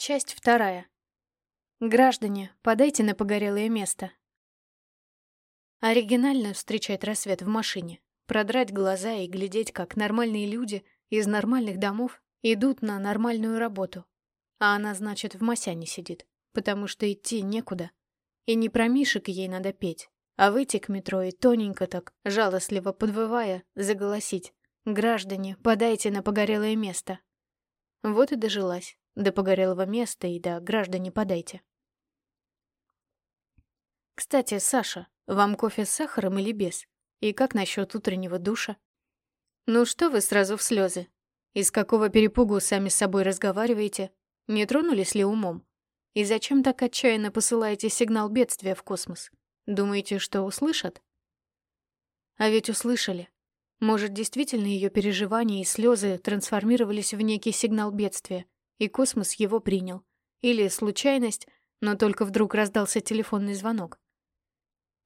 Часть вторая. Граждане, подайте на погорелое место. Оригинально встречать рассвет в машине, продрать глаза и глядеть, как нормальные люди из нормальных домов идут на нормальную работу. А она, значит, в Масяне сидит, потому что идти некуда. И не про Мишек ей надо петь, а выйти к метро и тоненько так, жалостливо подвывая, заголосить. «Граждане, подайте на погорелое место». Вот и дожилась. До погорелого места и до граждане подайте. Кстати, Саша, вам кофе с сахаром или без? И как насчет утреннего душа? Ну что вы сразу в слезы? Из какого перепугу сами с собой разговариваете? Не тронулись ли умом? И зачем так отчаянно посылаете сигнал бедствия в космос? Думаете, что услышат? А ведь услышали. Может, действительно ее переживания и слезы трансформировались в некий сигнал бедствия, и космос его принял. Или случайность, но только вдруг раздался телефонный звонок.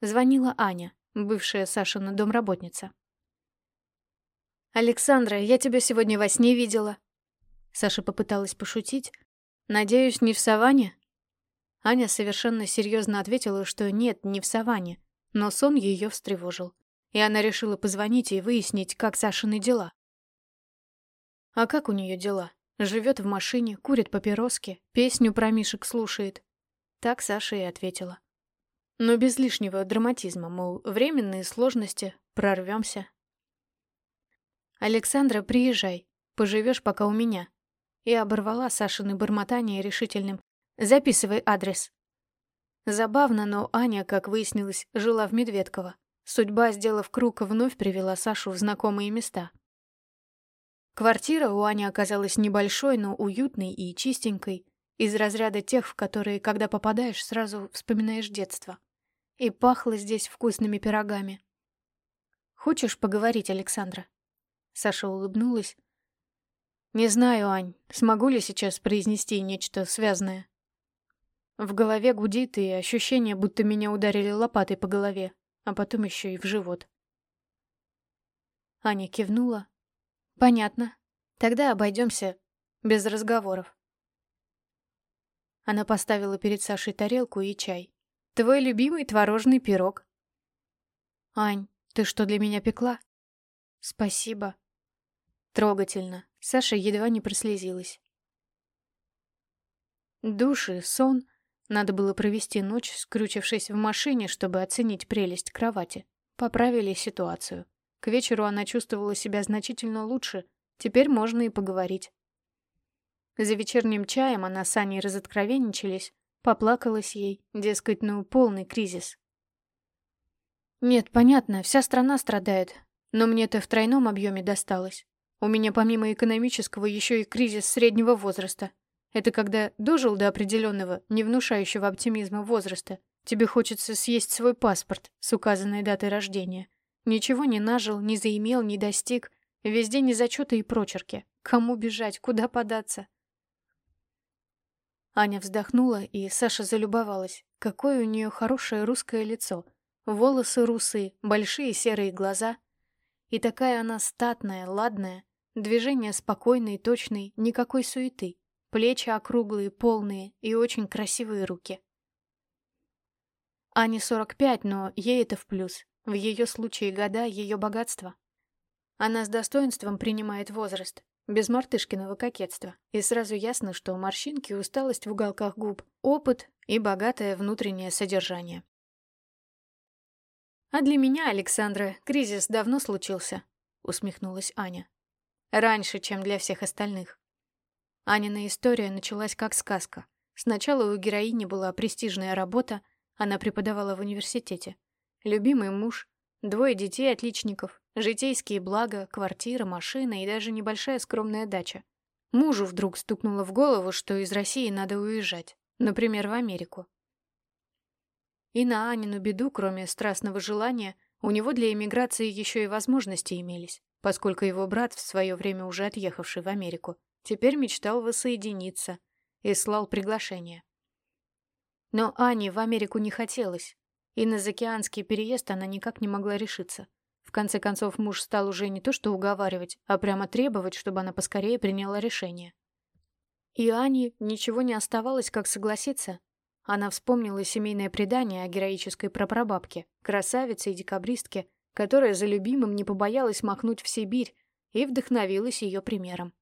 Звонила Аня, бывшая Сашина домработница. «Александра, я тебя сегодня во сне видела». Саша попыталась пошутить. «Надеюсь, не в саванне?» Аня совершенно серьезно ответила, что нет, не в саванне, но сон ее встревожил, и она решила позвонить и выяснить, как Сашины дела. А как у нее дела? Живет в машине, курит папироски, песню про Мишек слушает. Так Саша и ответила. Но без лишнего драматизма, мол, временные сложности, прорвемся. «Александра, приезжай, поживешь пока у меня». И оборвала Сашины бормотание решительным «Записывай адрес». Забавно, но Аня, как выяснилось, жила в Медведково. Судьба, сделав круг, вновь привела Сашу в знакомые места. Квартира у Ани оказалась небольшой, но уютной и чистенькой, из разряда тех, в которые, когда попадаешь, сразу вспоминаешь детство. И пахло здесь вкусными пирогами. «Хочешь поговорить, Александра?» Саша улыбнулась. «Не знаю, Ань, смогу ли сейчас произнести нечто связанное?» В голове гудит, и ощущение, будто меня ударили лопатой по голове, а потом еще и в живот. Аня кивнула, Понятно. Тогда обойдемся без разговоров. Она поставила перед Сашей тарелку и чай. Твой любимый творожный пирог. Ань, ты что для меня пекла? Спасибо. Трогательно. Саша едва не прослезилась. Души, сон. Надо было провести ночь, скрючившись в машине, чтобы оценить прелесть кровати. Поправили ситуацию. К вечеру она чувствовала себя значительно лучше, теперь можно и поговорить. За вечерним чаем она с Аней разоткровенничались, поплакалась ей, дескать, ну, полный кризис. Нет, понятно, вся страна страдает, но мне-то в тройном объеме досталось. У меня помимо экономического еще и кризис среднего возраста. Это когда дожил до определенного, не внушающего оптимизма возраста, тебе хочется съесть свой паспорт с указанной датой рождения. Ничего не нажил, не заимел, не достиг. Везде незачеты и прочерки. Кому бежать, куда податься? Аня вздохнула, и Саша залюбовалась. Какое у нее хорошее русское лицо. Волосы русые, большие серые глаза. И такая она статная, ладная. Движения спокойные, точные, никакой суеты. Плечи округлые, полные и очень красивые руки. Ане 45, но ей это в плюс. В ее случае года — ее богатство. Она с достоинством принимает возраст, без мартышкиного кокетства. И сразу ясно, что морщинки, усталость в уголках губ, опыт и богатое внутреннее содержание. «А для меня, Александра, кризис давно случился», — усмехнулась Аня. «Раньше, чем для всех остальных». Анина история началась как сказка. Сначала у героини была престижная работа, она преподавала в университете. Любимый муж, двое детей-отличников, житейские блага, квартира, машина и даже небольшая скромная дача. Мужу вдруг стукнуло в голову, что из России надо уезжать, например, в Америку. И на Анину беду, кроме страстного желания, у него для эмиграции еще и возможности имелись, поскольку его брат, в свое время уже отъехавший в Америку, теперь мечтал воссоединиться и слал приглашение. Но Ане в Америку не хотелось, и на заокеанский переезд она никак не могла решиться. В конце концов, муж стал уже не то что уговаривать, а прямо требовать, чтобы она поскорее приняла решение. И Ане ничего не оставалось, как согласиться. Она вспомнила семейное предание о героической прапрабабке, красавице и декабристке, которая за любимым не побоялась махнуть в Сибирь и вдохновилась ее примером.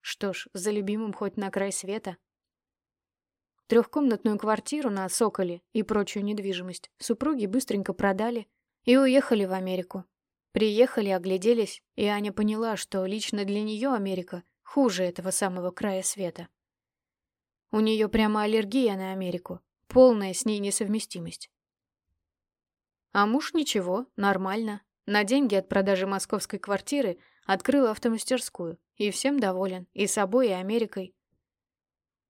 Что ж, за любимым хоть на край света. Трехкомнатную квартиру на Соколе и прочую недвижимость супруги быстренько продали и уехали в Америку. Приехали, огляделись, и Аня поняла, что лично для нее Америка хуже этого самого края света. У нее прямо аллергия на Америку, полная с ней несовместимость. А муж ничего, нормально. На деньги от продажи московской квартиры открыл автомастерскую, и всем доволен, и собой, и Америкой.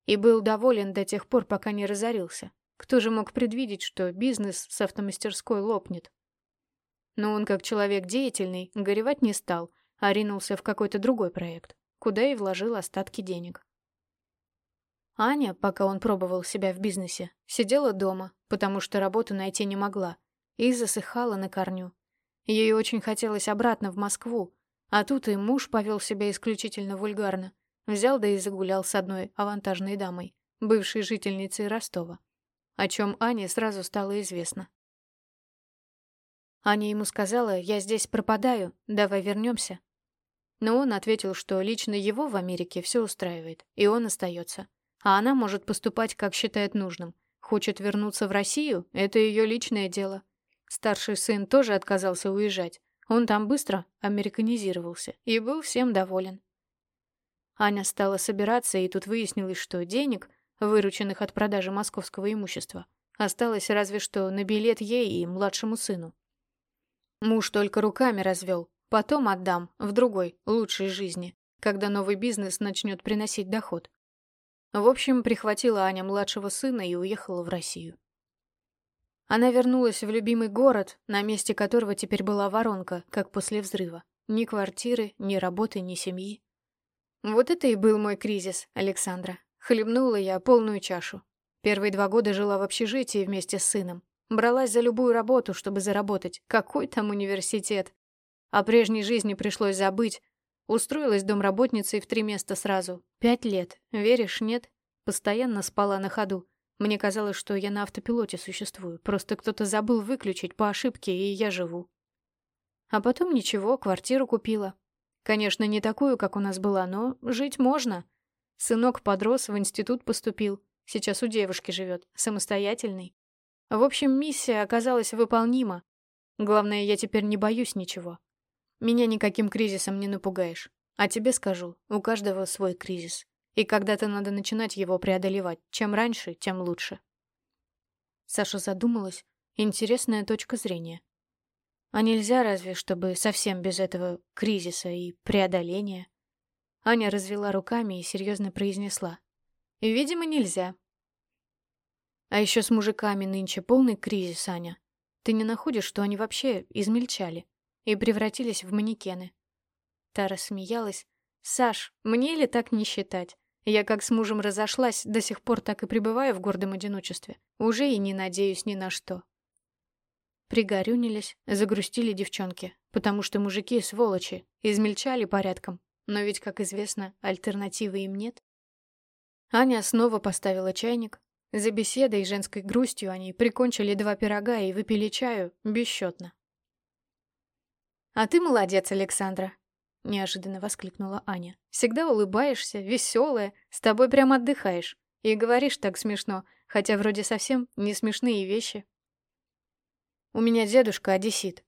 И был доволен до тех пор, пока не разорился. Кто же мог предвидеть, что бизнес с автомастерской лопнет? Но он, как человек деятельный, горевать не стал, а ринулся в какой-то другой проект, куда и вложил остатки денег. Аня, пока он пробовал себя в бизнесе, сидела дома, потому что работу найти не могла, и засыхала на корню. Ей очень хотелось обратно в Москву, а тут и муж повел себя исключительно вульгарно. Взял да и загулял с одной авантажной дамой, бывшей жительницей Ростова, о чем Ане сразу стало известно. Аня ему сказала, я здесь пропадаю, давай вернемся. Но он ответил, что лично его в Америке все устраивает, и он остается. А она может поступать, как считает нужным. Хочет вернуться в Россию – это ее личное дело. Старший сын тоже отказался уезжать. Он там быстро американизировался и был всем доволен. Аня стала собираться, и тут выяснилось, что денег, вырученных от продажи московского имущества, осталось разве что на билет ей и младшему сыну. Муж только руками развел. Потом отдам, в другой, лучшей жизни, когда новый бизнес начнет приносить доход. В общем, прихватила Аня младшего сына и уехала в Россию. Она вернулась в любимый город, на месте которого теперь была воронка, как после взрыва. Ни квартиры, ни работы, ни семьи. Вот это и был мой кризис, Александра. Хлебнула я полную чашу. Первые два года жила в общежитии вместе с сыном. Бралась за любую работу, чтобы заработать. Какой там университет? О прежней жизни пришлось забыть. Устроилась домработницей в три места сразу. Пять лет. Веришь, нет? Постоянно спала на ходу. Мне казалось, что я на автопилоте существую. Просто кто-то забыл выключить по ошибке, и я живу. А потом ничего, квартиру купила. Конечно, не такую, как у нас была, но жить можно. Сынок подрос, в институт поступил. Сейчас у девушки живет, самостоятельный. В общем, миссия оказалась выполнима. Главное, я теперь не боюсь ничего. Меня никаким кризисом не напугаешь. А тебе скажу, у каждого свой кризис. И когда-то надо начинать его преодолевать. Чем раньше, тем лучше. Саша задумалась. Интересная точка зрения. А нельзя разве, чтобы совсем без этого кризиса и преодоления? Аня развела руками и серьезно произнесла. Видимо, нельзя. А еще с мужиками нынче полный кризис, Аня. Ты не находишь, что они вообще измельчали и превратились в манекены?» Тара смеялась. «Саш, мне ли так не считать? Я как с мужем разошлась, до сих пор так и пребываю в гордом одиночестве. Уже и не надеюсь ни на что». Пригорюнились, загрустили девчонки, потому что мужики сволочи, измельчали порядком. Но ведь, как известно, альтернативы им нет. Аня снова поставила чайник, за беседой и женской грустью они прикончили два пирога и выпили чаю бесчетно. «А ты молодец, Александра!» — неожиданно воскликнула Аня. «Всегда улыбаешься, веселая, с тобой прям отдыхаешь. И говоришь так смешно, хотя вроде совсем не смешные вещи». «У меня дедушка одессит.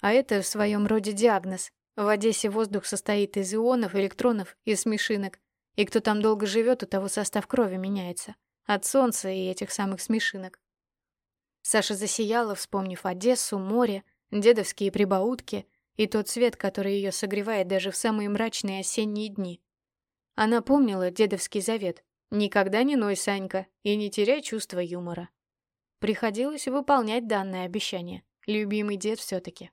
А это в своем роде диагноз. В Одессе воздух состоит из ионов, электронов и смешинок. И кто там долго живет, у того состав крови меняется. От солнца и этих самых смешинок. Саша засияла, вспомнив Одессу, море, дедовские прибаутки и тот свет, который ее согревает даже в самые мрачные осенние дни. Она помнила дедовский завет «Никогда не ной, Санька, и не теряй чувство юмора». Приходилось выполнять данное обещание. Любимый дед все-таки.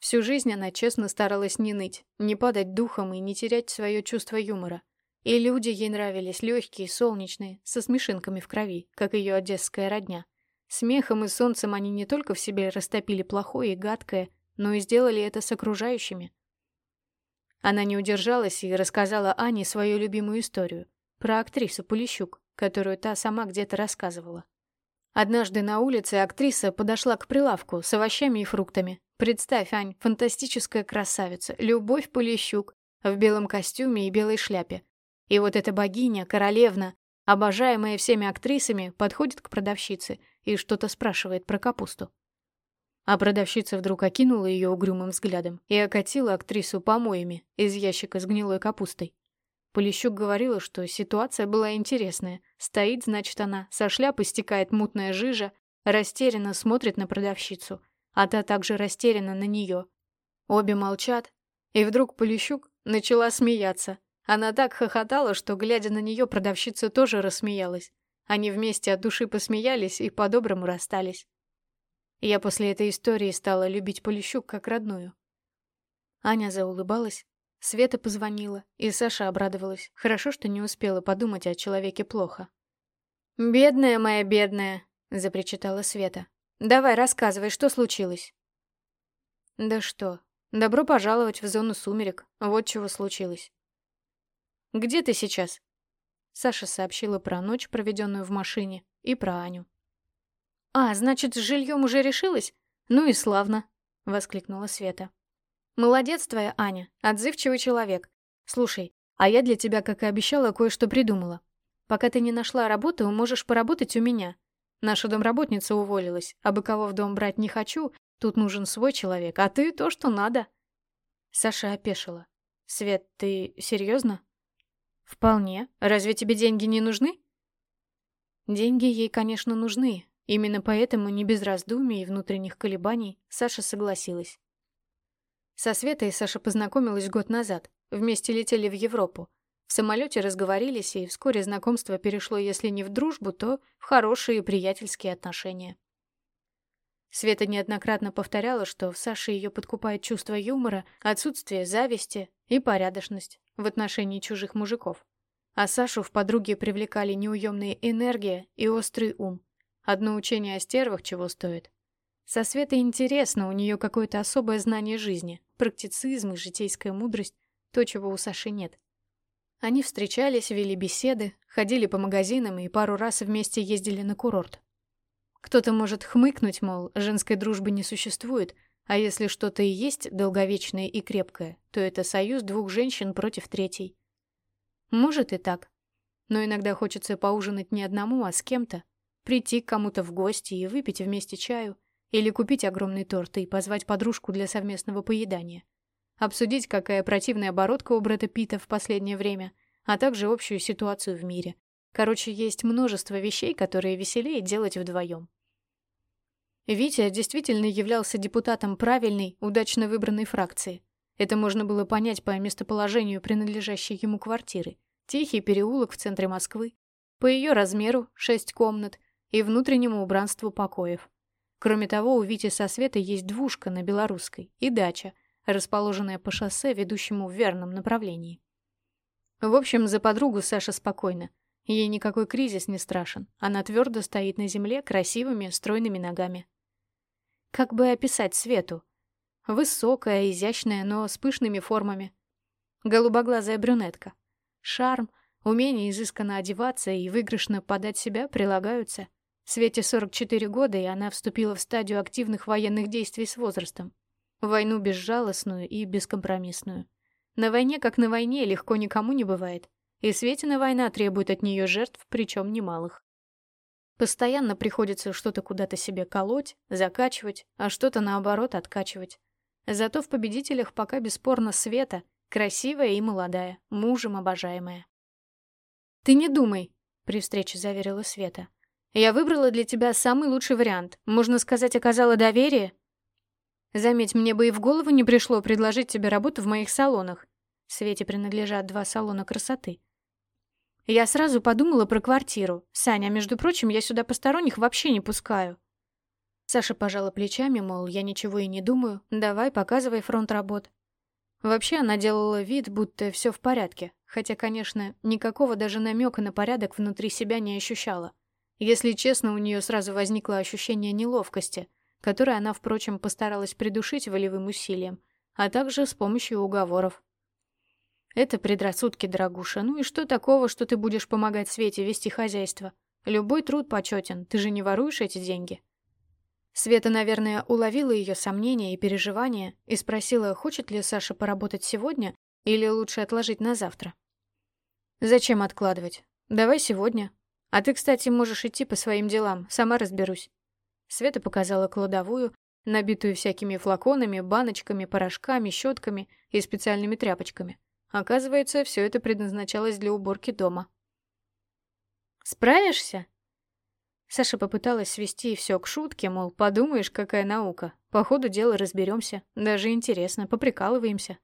Всю жизнь она честно старалась не ныть, не падать духом и не терять свое чувство юмора. И люди ей нравились легкие, солнечные, со смешинками в крови, как ее одесская родня. Смехом и солнцем они не только в себе растопили плохое и гадкое, но и сделали это с окружающими. Она не удержалась и рассказала Ане свою любимую историю про актрису Полищук, которую та сама где-то рассказывала. Однажды на улице актриса подошла к прилавку с овощами и фруктами. Представь, Ань, фантастическая красавица, Любовь Полищук, в белом костюме и белой шляпе. И вот эта богиня, королевна, обожаемая всеми актрисами, подходит к продавщице и что-то спрашивает про капусту. А продавщица вдруг окинула ее угрюмым взглядом и окатила актрису помоями из ящика с гнилой капустой. Полищук говорила, что ситуация была интересная. Стоит, значит, она, со шляпы стекает мутная жижа, растерянно смотрит на продавщицу, а та также растеряна на нее. Обе молчат, и вдруг Полищук начала смеяться. Она так хохотала, что, глядя на нее, продавщица тоже рассмеялась. Они вместе от души посмеялись и по-доброму расстались. Я после этой истории стала любить Полищук как родную. Аня заулыбалась, Света позвонила, и Саша обрадовалась. Хорошо, что не успела подумать о человеке плохо. «Бедная моя бедная», — запричитала Света. «Давай, рассказывай, что случилось?» «Да что, добро пожаловать в зону сумерек. Вот чего случилось». «Где ты сейчас?» Саша сообщила про ночь, проведенную в машине, и про Аню. «А, значит, с жильем уже решилась? Ну и славно!» — воскликнула Света. «Молодец твоя Аня, отзывчивый человек. Слушай, а я для тебя, как и обещала, кое-что придумала. Пока ты не нашла работу, можешь поработать у меня. Наша домработница уволилась, а бы кого в дом брать не хочу, тут нужен свой человек, а ты то, что надо». Саша опешила. «Свет, ты серьезно?» «Вполне. Разве тебе деньги не нужны?» Деньги ей, конечно, нужны, Именно поэтому, не без раздумий и внутренних колебаний, Саша согласилась. Со Светой Саша познакомилась год назад. Вместе летели в Европу. В самолете разговорились, и вскоре знакомство перешло, если не в дружбу, то в хорошие приятельские отношения. Света неоднократно повторяла, что в Саше ее подкупает чувство юмора, отсутствие зависти и порядочность в отношении чужих мужиков. А Сашу в подруге привлекали неуемная энергия и острый ум. Одно учение о стервах чего стоит. Со Светой интересно, у нее какое-то особое знание жизни, практицизм и житейская мудрость, то, чего у Саши нет. Они встречались, вели беседы, ходили по магазинам и пару раз вместе ездили на курорт. Кто-то может хмыкнуть, мол, женской дружбы не существует, а если что-то и есть долговечное и крепкое, то это союз двух женщин против третьей. Может и так. Но иногда хочется поужинать не одному, а с кем-то, Прийти к кому-то в гости и выпить вместе чаю, или купить огромный торт и позвать подружку для совместного поедания. Обсудить, какая противная оборотка у Брэда Питта в последнее время, а также общую ситуацию в мире. Короче, есть множество вещей, которые веселее делать вдвоем. Витя действительно являлся депутатом правильной, удачно выбранной фракции. Это можно было понять по местоположению принадлежащей ему квартиры. Тихий переулок в центре Москвы. По ее размеру — шесть комнат, и внутреннему убранству покоев. Кроме того, у Вити со Светой есть двушка на Белорусской и дача, расположенная по шоссе, ведущему в верном направлении. В общем, за подругу Саша спокойна. Ей никакой кризис не страшен. Она твердо стоит на земле красивыми, стройными ногами. Как бы описать Свету? Высокая, изящная, но с пышными формами. Голубоглазая брюнетка. Шарм, умение изысканно одеваться и выигрышно подать себя прилагаются. Свете 44 года, и она вступила в стадию активных военных действий с возрастом. Войну безжалостную и бескомпромиссную. На войне, как на войне, легко никому не бывает. И Светина война требует от нее жертв, причем немалых. Постоянно приходится что-то куда-то себе колоть, закачивать, а что-то наоборот откачивать. Зато в победителях пока бесспорно Света, красивая и молодая, мужем обожаемая. «Ты не думай», — при встрече заверила Света. Я выбрала для тебя самый лучший вариант. Можно сказать, оказала доверие. Заметь, мне бы и в голову не пришло предложить тебе работу в моих салонах. Свете принадлежат два салона красоты. Я сразу подумала про квартиру. Саня, между прочим, я сюда посторонних вообще не пускаю. Саша пожала плечами, мол, я ничего и не думаю. Давай, показывай фронт работ. Вообще она делала вид, будто все в порядке, хотя, конечно, никакого даже намека на порядок внутри себя не ощущала. Если честно, у нее сразу возникло ощущение неловкости, которое она, впрочем, постаралась придушить волевым усилием, а также с помощью уговоров. Это предрассудки, дорогуша. Ну и что такого, что ты будешь помогать Свете вести хозяйство? Любой труд почетен, ты же не воруешь эти деньги. Света, наверное, уловила ее сомнения и переживания и спросила, хочет ли Саша поработать сегодня или лучше отложить на завтра. «Зачем откладывать? Давай сегодня. А ты, кстати, можешь идти по своим делам, сама разберусь». Света показала кладовую, набитую всякими флаконами, баночками, порошками, щетками и специальными тряпочками. Оказывается, все это предназначалось для уборки дома. «Справишься?» Саша попыталась свести все к шутке, мол, подумаешь, какая наука. По ходу дела разберемся. Даже интересно, поприкалываемся.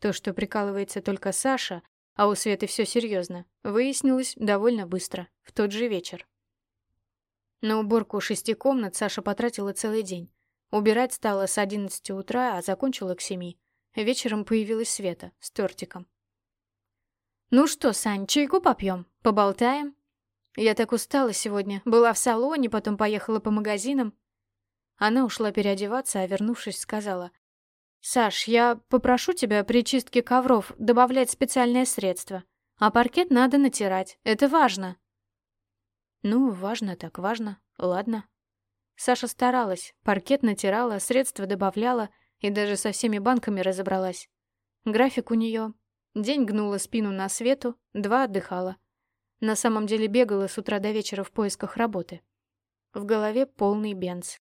То, что прикалывается только Саша, а у Светы все серьезно, выяснилось довольно быстро, в тот же вечер. На уборку шести комнат Саша потратила целый день. Убирать стала с одиннадцати утра, а закончила к семи. Вечером появилась Света с тортиком. «Ну что, Сань, чайку попьем? Поболтаем?» Я так устала сегодня. Была в салоне, потом поехала по магазинам. Она ушла переодеваться, а вернувшись, сказала. «Саш, я попрошу тебя при чистке ковров добавлять специальное средство. А паркет надо натирать. Это важно». «Ну, важно так важно. Ладно». Саша старалась. Паркет натирала, средства добавляла и даже со всеми банками разобралась. График у нее. День гнула спину на свету, два отдыхала. На самом деле бегала с утра до вечера в поисках работы. В голове полный бенз.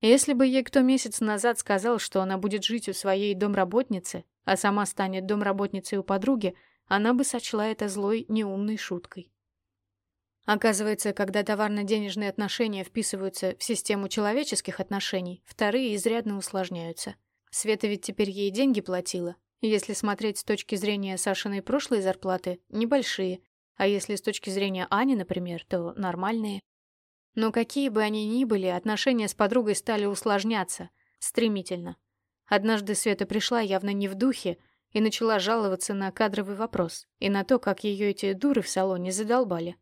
Если бы ей кто месяц назад сказал, что она будет жить у своей домработницы, а сама станет домработницей у подруги, она бы сочла это злой, неумной шуткой. Оказывается, когда товарно-денежные отношения вписываются в систему человеческих отношений, вторые изрядно усложняются. Света ведь теперь ей деньги платила. Если смотреть с точки зрения Сашиной прошлой зарплаты, небольшие, а если с точки зрения Ани, например, то нормальные. Но какие бы они ни были, отношения с подругой стали усложняться. Стремительно. Однажды Света пришла явно не в духе и начала жаловаться на кадровый вопрос и на то, как ее эти дуры в салоне задолбали.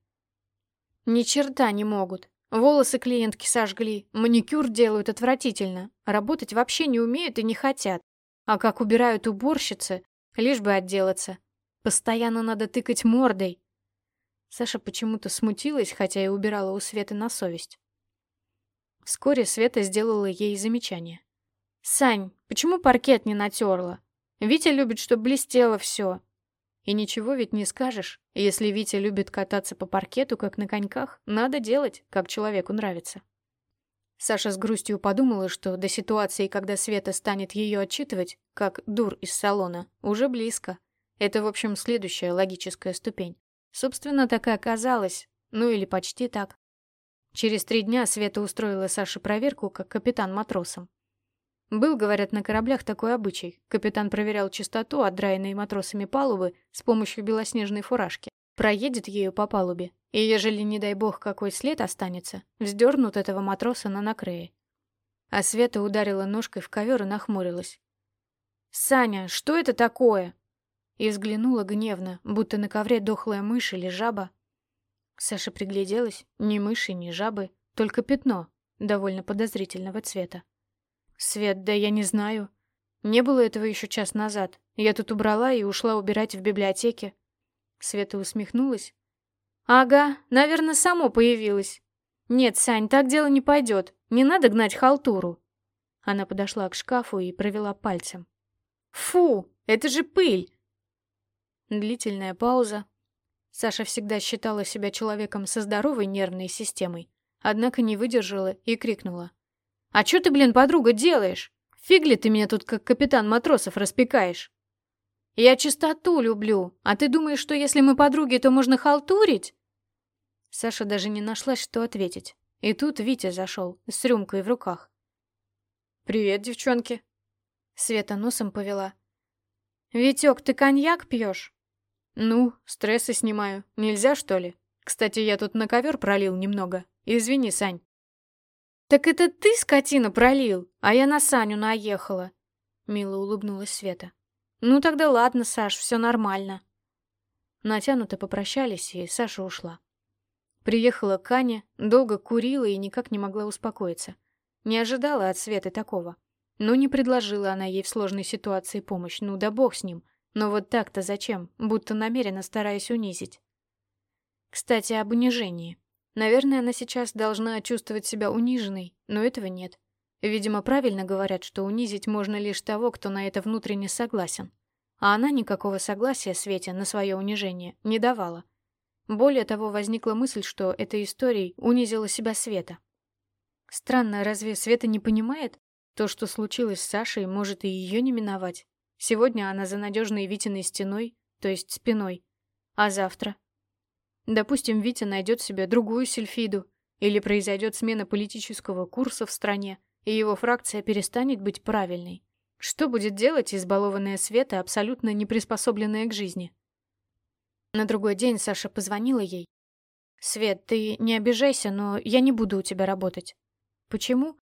Ни черта не могут. Волосы клиентки сожгли, маникюр делают отвратительно, работать вообще не умеют и не хотят. А как убирают уборщицы, лишь бы отделаться. Постоянно надо тыкать мордой, Саша почему-то смутилась, хотя и убирала у Светы на совесть. Вскоре Света сделала ей замечание. «Сань, почему паркет не натерла? Витя любит, чтобы блестело все. И ничего ведь не скажешь. Если Витя любит кататься по паркету, как на коньках, надо делать, как человеку нравится». Саша с грустью подумала, что до ситуации, когда Света станет ее отчитывать, как дур из салона, уже близко. Это, в общем, следующая логическая ступень. Собственно, так и оказалось. Ну или почти так. Через три дня Света устроила Саше проверку как капитан матросом. Был, говорят, на кораблях такой обычай. Капитан проверял чистоту отдраенной матросами палубы с помощью белоснежной фуражки. Проедет ею по палубе, и ежели, не дай бог, какой след останется, вздернут этого матроса на накрее. А Света ударила ножкой в ковер и нахмурилась. «Саня, что это такое?» и взглянула гневно, будто на ковре дохлая мышь или жаба. Саша пригляделась, ни мыши, ни жабы, только пятно, довольно подозрительного цвета. «Свет, да я не знаю. Не было этого еще час назад. Я тут убрала и ушла убирать в библиотеке». Света усмехнулась. «Ага, наверное, само появилось. Нет, Сань, так дело не пойдет. Не надо гнать халтуру». Она подошла к шкафу и провела пальцем. «Фу, это же пыль! Длительная пауза. Саша всегда считала себя человеком со здоровой нервной системой, однако не выдержала и крикнула. «А чё ты, блин, подруга, делаешь? Фиг ли ты меня тут как капитан матросов распекаешь?» «Я чистоту люблю, а ты думаешь, что если мы подруги, то можно халтурить?» Саша даже не нашлась, что ответить. И тут Витя зашел с рюмкой в руках. «Привет, девчонки!» Света носом повела. «Витек, ты коньяк пьешь?» «Ну, стрессы снимаю. Нельзя, что ли? Кстати, я тут на ковер пролил немного. Извини, Сань». «Так это ты, скотина, пролил, а я на Саню наехала», — мило улыбнулась Света. «Ну тогда ладно, Саш, все нормально». Натянуто попрощались, и Саша ушла. Приехала к Ане, долго курила и никак не могла успокоиться. Не ожидала от Светы такого. Но не предложила она ей в сложной ситуации помощь, ну да бог с ним. Но вот так-то зачем? Будто намеренно стараясь унизить. Кстати, об унижении. Наверное, она сейчас должна чувствовать себя униженной, но этого нет. Видимо, правильно говорят, что унизить можно лишь того, кто на это внутренне согласен. А она никакого согласия Свете на свое унижение не давала. Более того, возникла мысль, что этой историей унизила себя Света. Странно, разве Света не понимает? То, что случилось с Сашей, может и ее не миновать. Сегодня она за надежной Витиной стеной, то есть спиной. А завтра? Допустим, Витя найдет себе другую сельфиду, или произойдет смена политического курса в стране, и его фракция перестанет быть правильной. Что будет делать избалованная Света, абсолютно не приспособленная к жизни? На другой день Саша позвонила ей. «Свет, ты не обижайся, но я не буду у тебя работать». «Почему?»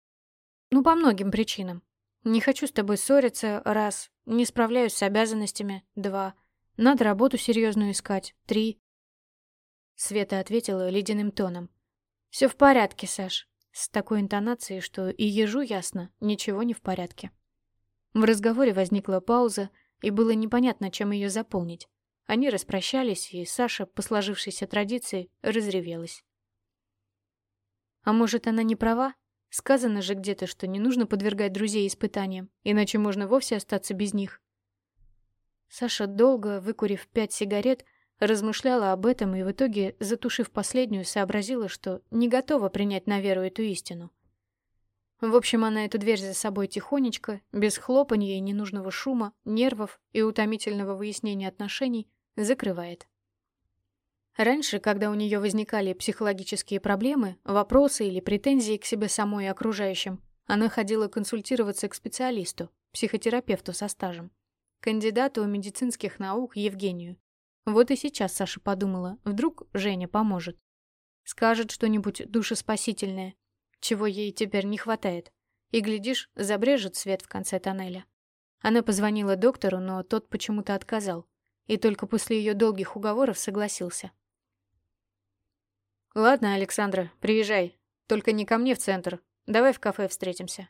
«Ну, по многим причинам. Не хочу с тобой ссориться, раз. Не справляюсь с обязанностями, два. Надо работу серьезную искать, три». Света ответила ледяным тоном. «Все в порядке, Саш». С такой интонацией, что и ежу ясно, ничего не в порядке. В разговоре возникла пауза, и было непонятно, чем ее заполнить. Они распрощались, и Саша, по сложившейся традиции, разревелась. А может, она не права? Сказано же где-то, что не нужно подвергать друзей испытаниям, иначе можно вовсе остаться без них. Саша, долго выкурив пять сигарет, размышляла об этом и в итоге, затушив последнюю, сообразила, что не готова принять на веру эту истину. В общем, она эту дверь за собой тихонечко, без хлопанья и ненужного шума, нервов и утомительного выяснения отношений, закрывает. Раньше, когда у нее возникали психологические проблемы, вопросы или претензии к себе самой и окружающим, она ходила консультироваться к специалисту, психотерапевту со стажем, кандидату медицинских наук Евгению. Вот и сейчас Саша подумала, вдруг Женя поможет. Скажет что-нибудь душеспасительное, чего ей теперь не хватает. И, глядишь, забрежет свет в конце тоннеля. Она позвонила доктору, но тот почему-то отказал. И только после ее долгих уговоров согласился. «Ладно, Александра, приезжай. Только не ко мне в центр. Давай в кафе встретимся».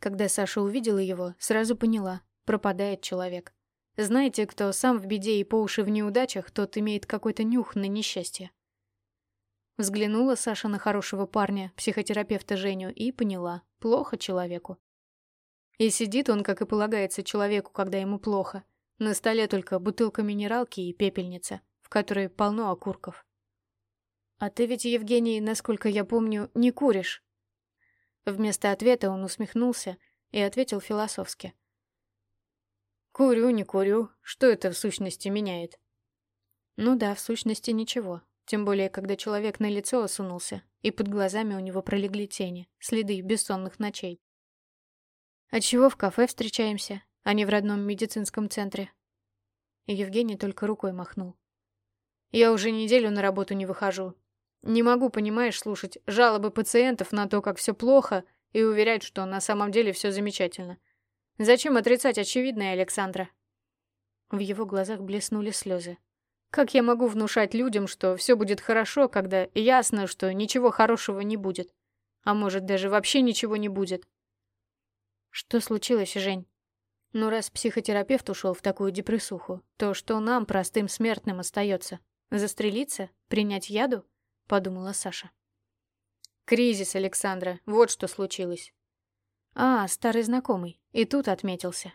Когда Саша увидела его, сразу поняла — пропадает человек. Знаете, кто сам в беде и по уши в неудачах, тот имеет какой-то нюх на несчастье. Взглянула Саша на хорошего парня, психотерапевта Женю, и поняла – плохо человеку. И сидит он, как и полагается человеку, когда ему плохо. На столе только бутылка минералки и пепельница, в которой полно окурков. «А ты ведь, Евгений, насколько я помню, не куришь?» Вместо ответа он усмехнулся и ответил философски. «Курю, не курю. Что это в сущности меняет?» «Ну да, в сущности ничего. Тем более, когда человек на лицо осунулся, и под глазами у него пролегли тени, следы бессонных ночей. «А чего в кафе встречаемся, а не в родном медицинском центре?» Евгений только рукой махнул. «Я уже неделю на работу не выхожу. Не могу, понимаешь, слушать жалобы пациентов на то, как все плохо, и уверять, что на самом деле все замечательно. Зачем отрицать очевидное, Александра?» В его глазах блеснули слезы. Как я могу внушать людям, что все будет хорошо, когда ясно, что ничего хорошего не будет? А может, даже вообще ничего не будет? Что случилось, Жень? Ну, раз психотерапевт ушел в такую депрессуху, то что нам, простым смертным, остается? Застрелиться? Принять яду? Подумала Саша. Кризис, Александра, вот что случилось. А, старый знакомый, и тут отметился.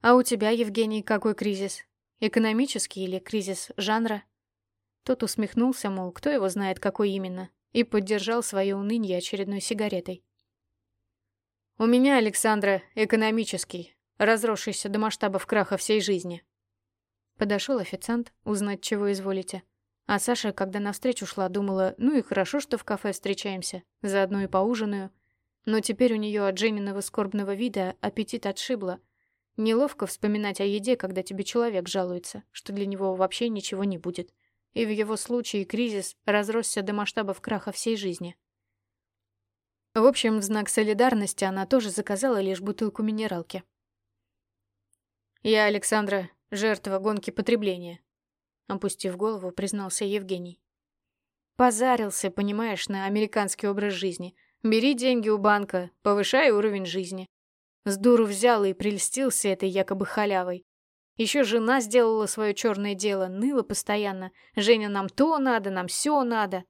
А у тебя, Евгений, какой кризис? Экономический или кризис жанра? Тот усмехнулся, мол, кто его знает, какой именно, и поддержал свое уныние очередной сигаретой. «У меня, Александра, экономический, разросшийся до масштабов краха всей жизни». Подошел официант, узнать, чего изволите. А Саша, когда навстречу шла, думала, ну и хорошо, что в кафе встречаемся, заодно и поужинаю. Но теперь у нее от Жениного скорбного вида аппетит отшибло, Неловко вспоминать о еде, когда тебе человек жалуется, что для него вообще ничего не будет. И в его случае кризис разросся до масштабов краха всей жизни. В общем, в знак солидарности она тоже заказала лишь бутылку минералки. «Я, Александра, жертва гонки потребления», — опустив голову, признался Евгений. «Позарился, понимаешь, на американский образ жизни. Бери деньги у банка, повышай уровень жизни. С дуру взял и прельстился этой якобы халявой. Еще жена сделала свое черное дело, ныла постоянно. Женя, нам то надо, нам все надо.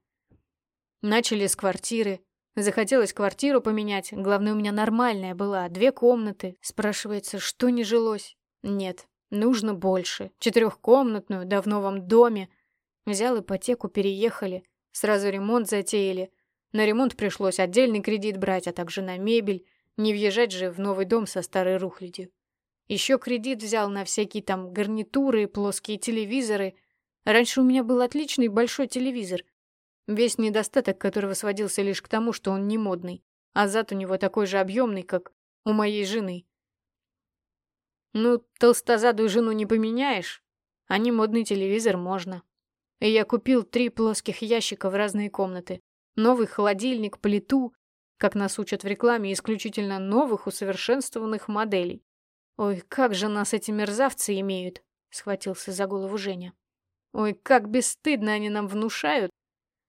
Начали с квартиры. Захотелось квартиру поменять. Главное, у меня нормальная была. Две комнаты. Спрашивается, что не жилось? Нет, нужно больше. Четырехкомнатную, да в новом доме. Взял ипотеку, переехали. Сразу ремонт затеяли. На ремонт пришлось отдельный кредит брать, а также на мебель. Не въезжать же в новый дом со старой рухлядью. Еще кредит взял на всякие там гарнитуры, плоские телевизоры. Раньше у меня был отличный большой телевизор. Весь недостаток которого сводился лишь к тому, что он не модный. А зад у него такой же объемный, как у моей жены. Ну, толстозадую жену не поменяешь, а не модный телевизор можно. И я купил три плоских ящика в разные комнаты. Новый холодильник, плиту, как нас учат в рекламе, исключительно новых усовершенствованных моделей. «Ой, как же нас эти мерзавцы имеют!» — схватился за голову Женя. «Ой, как бесстыдно они нам внушают!»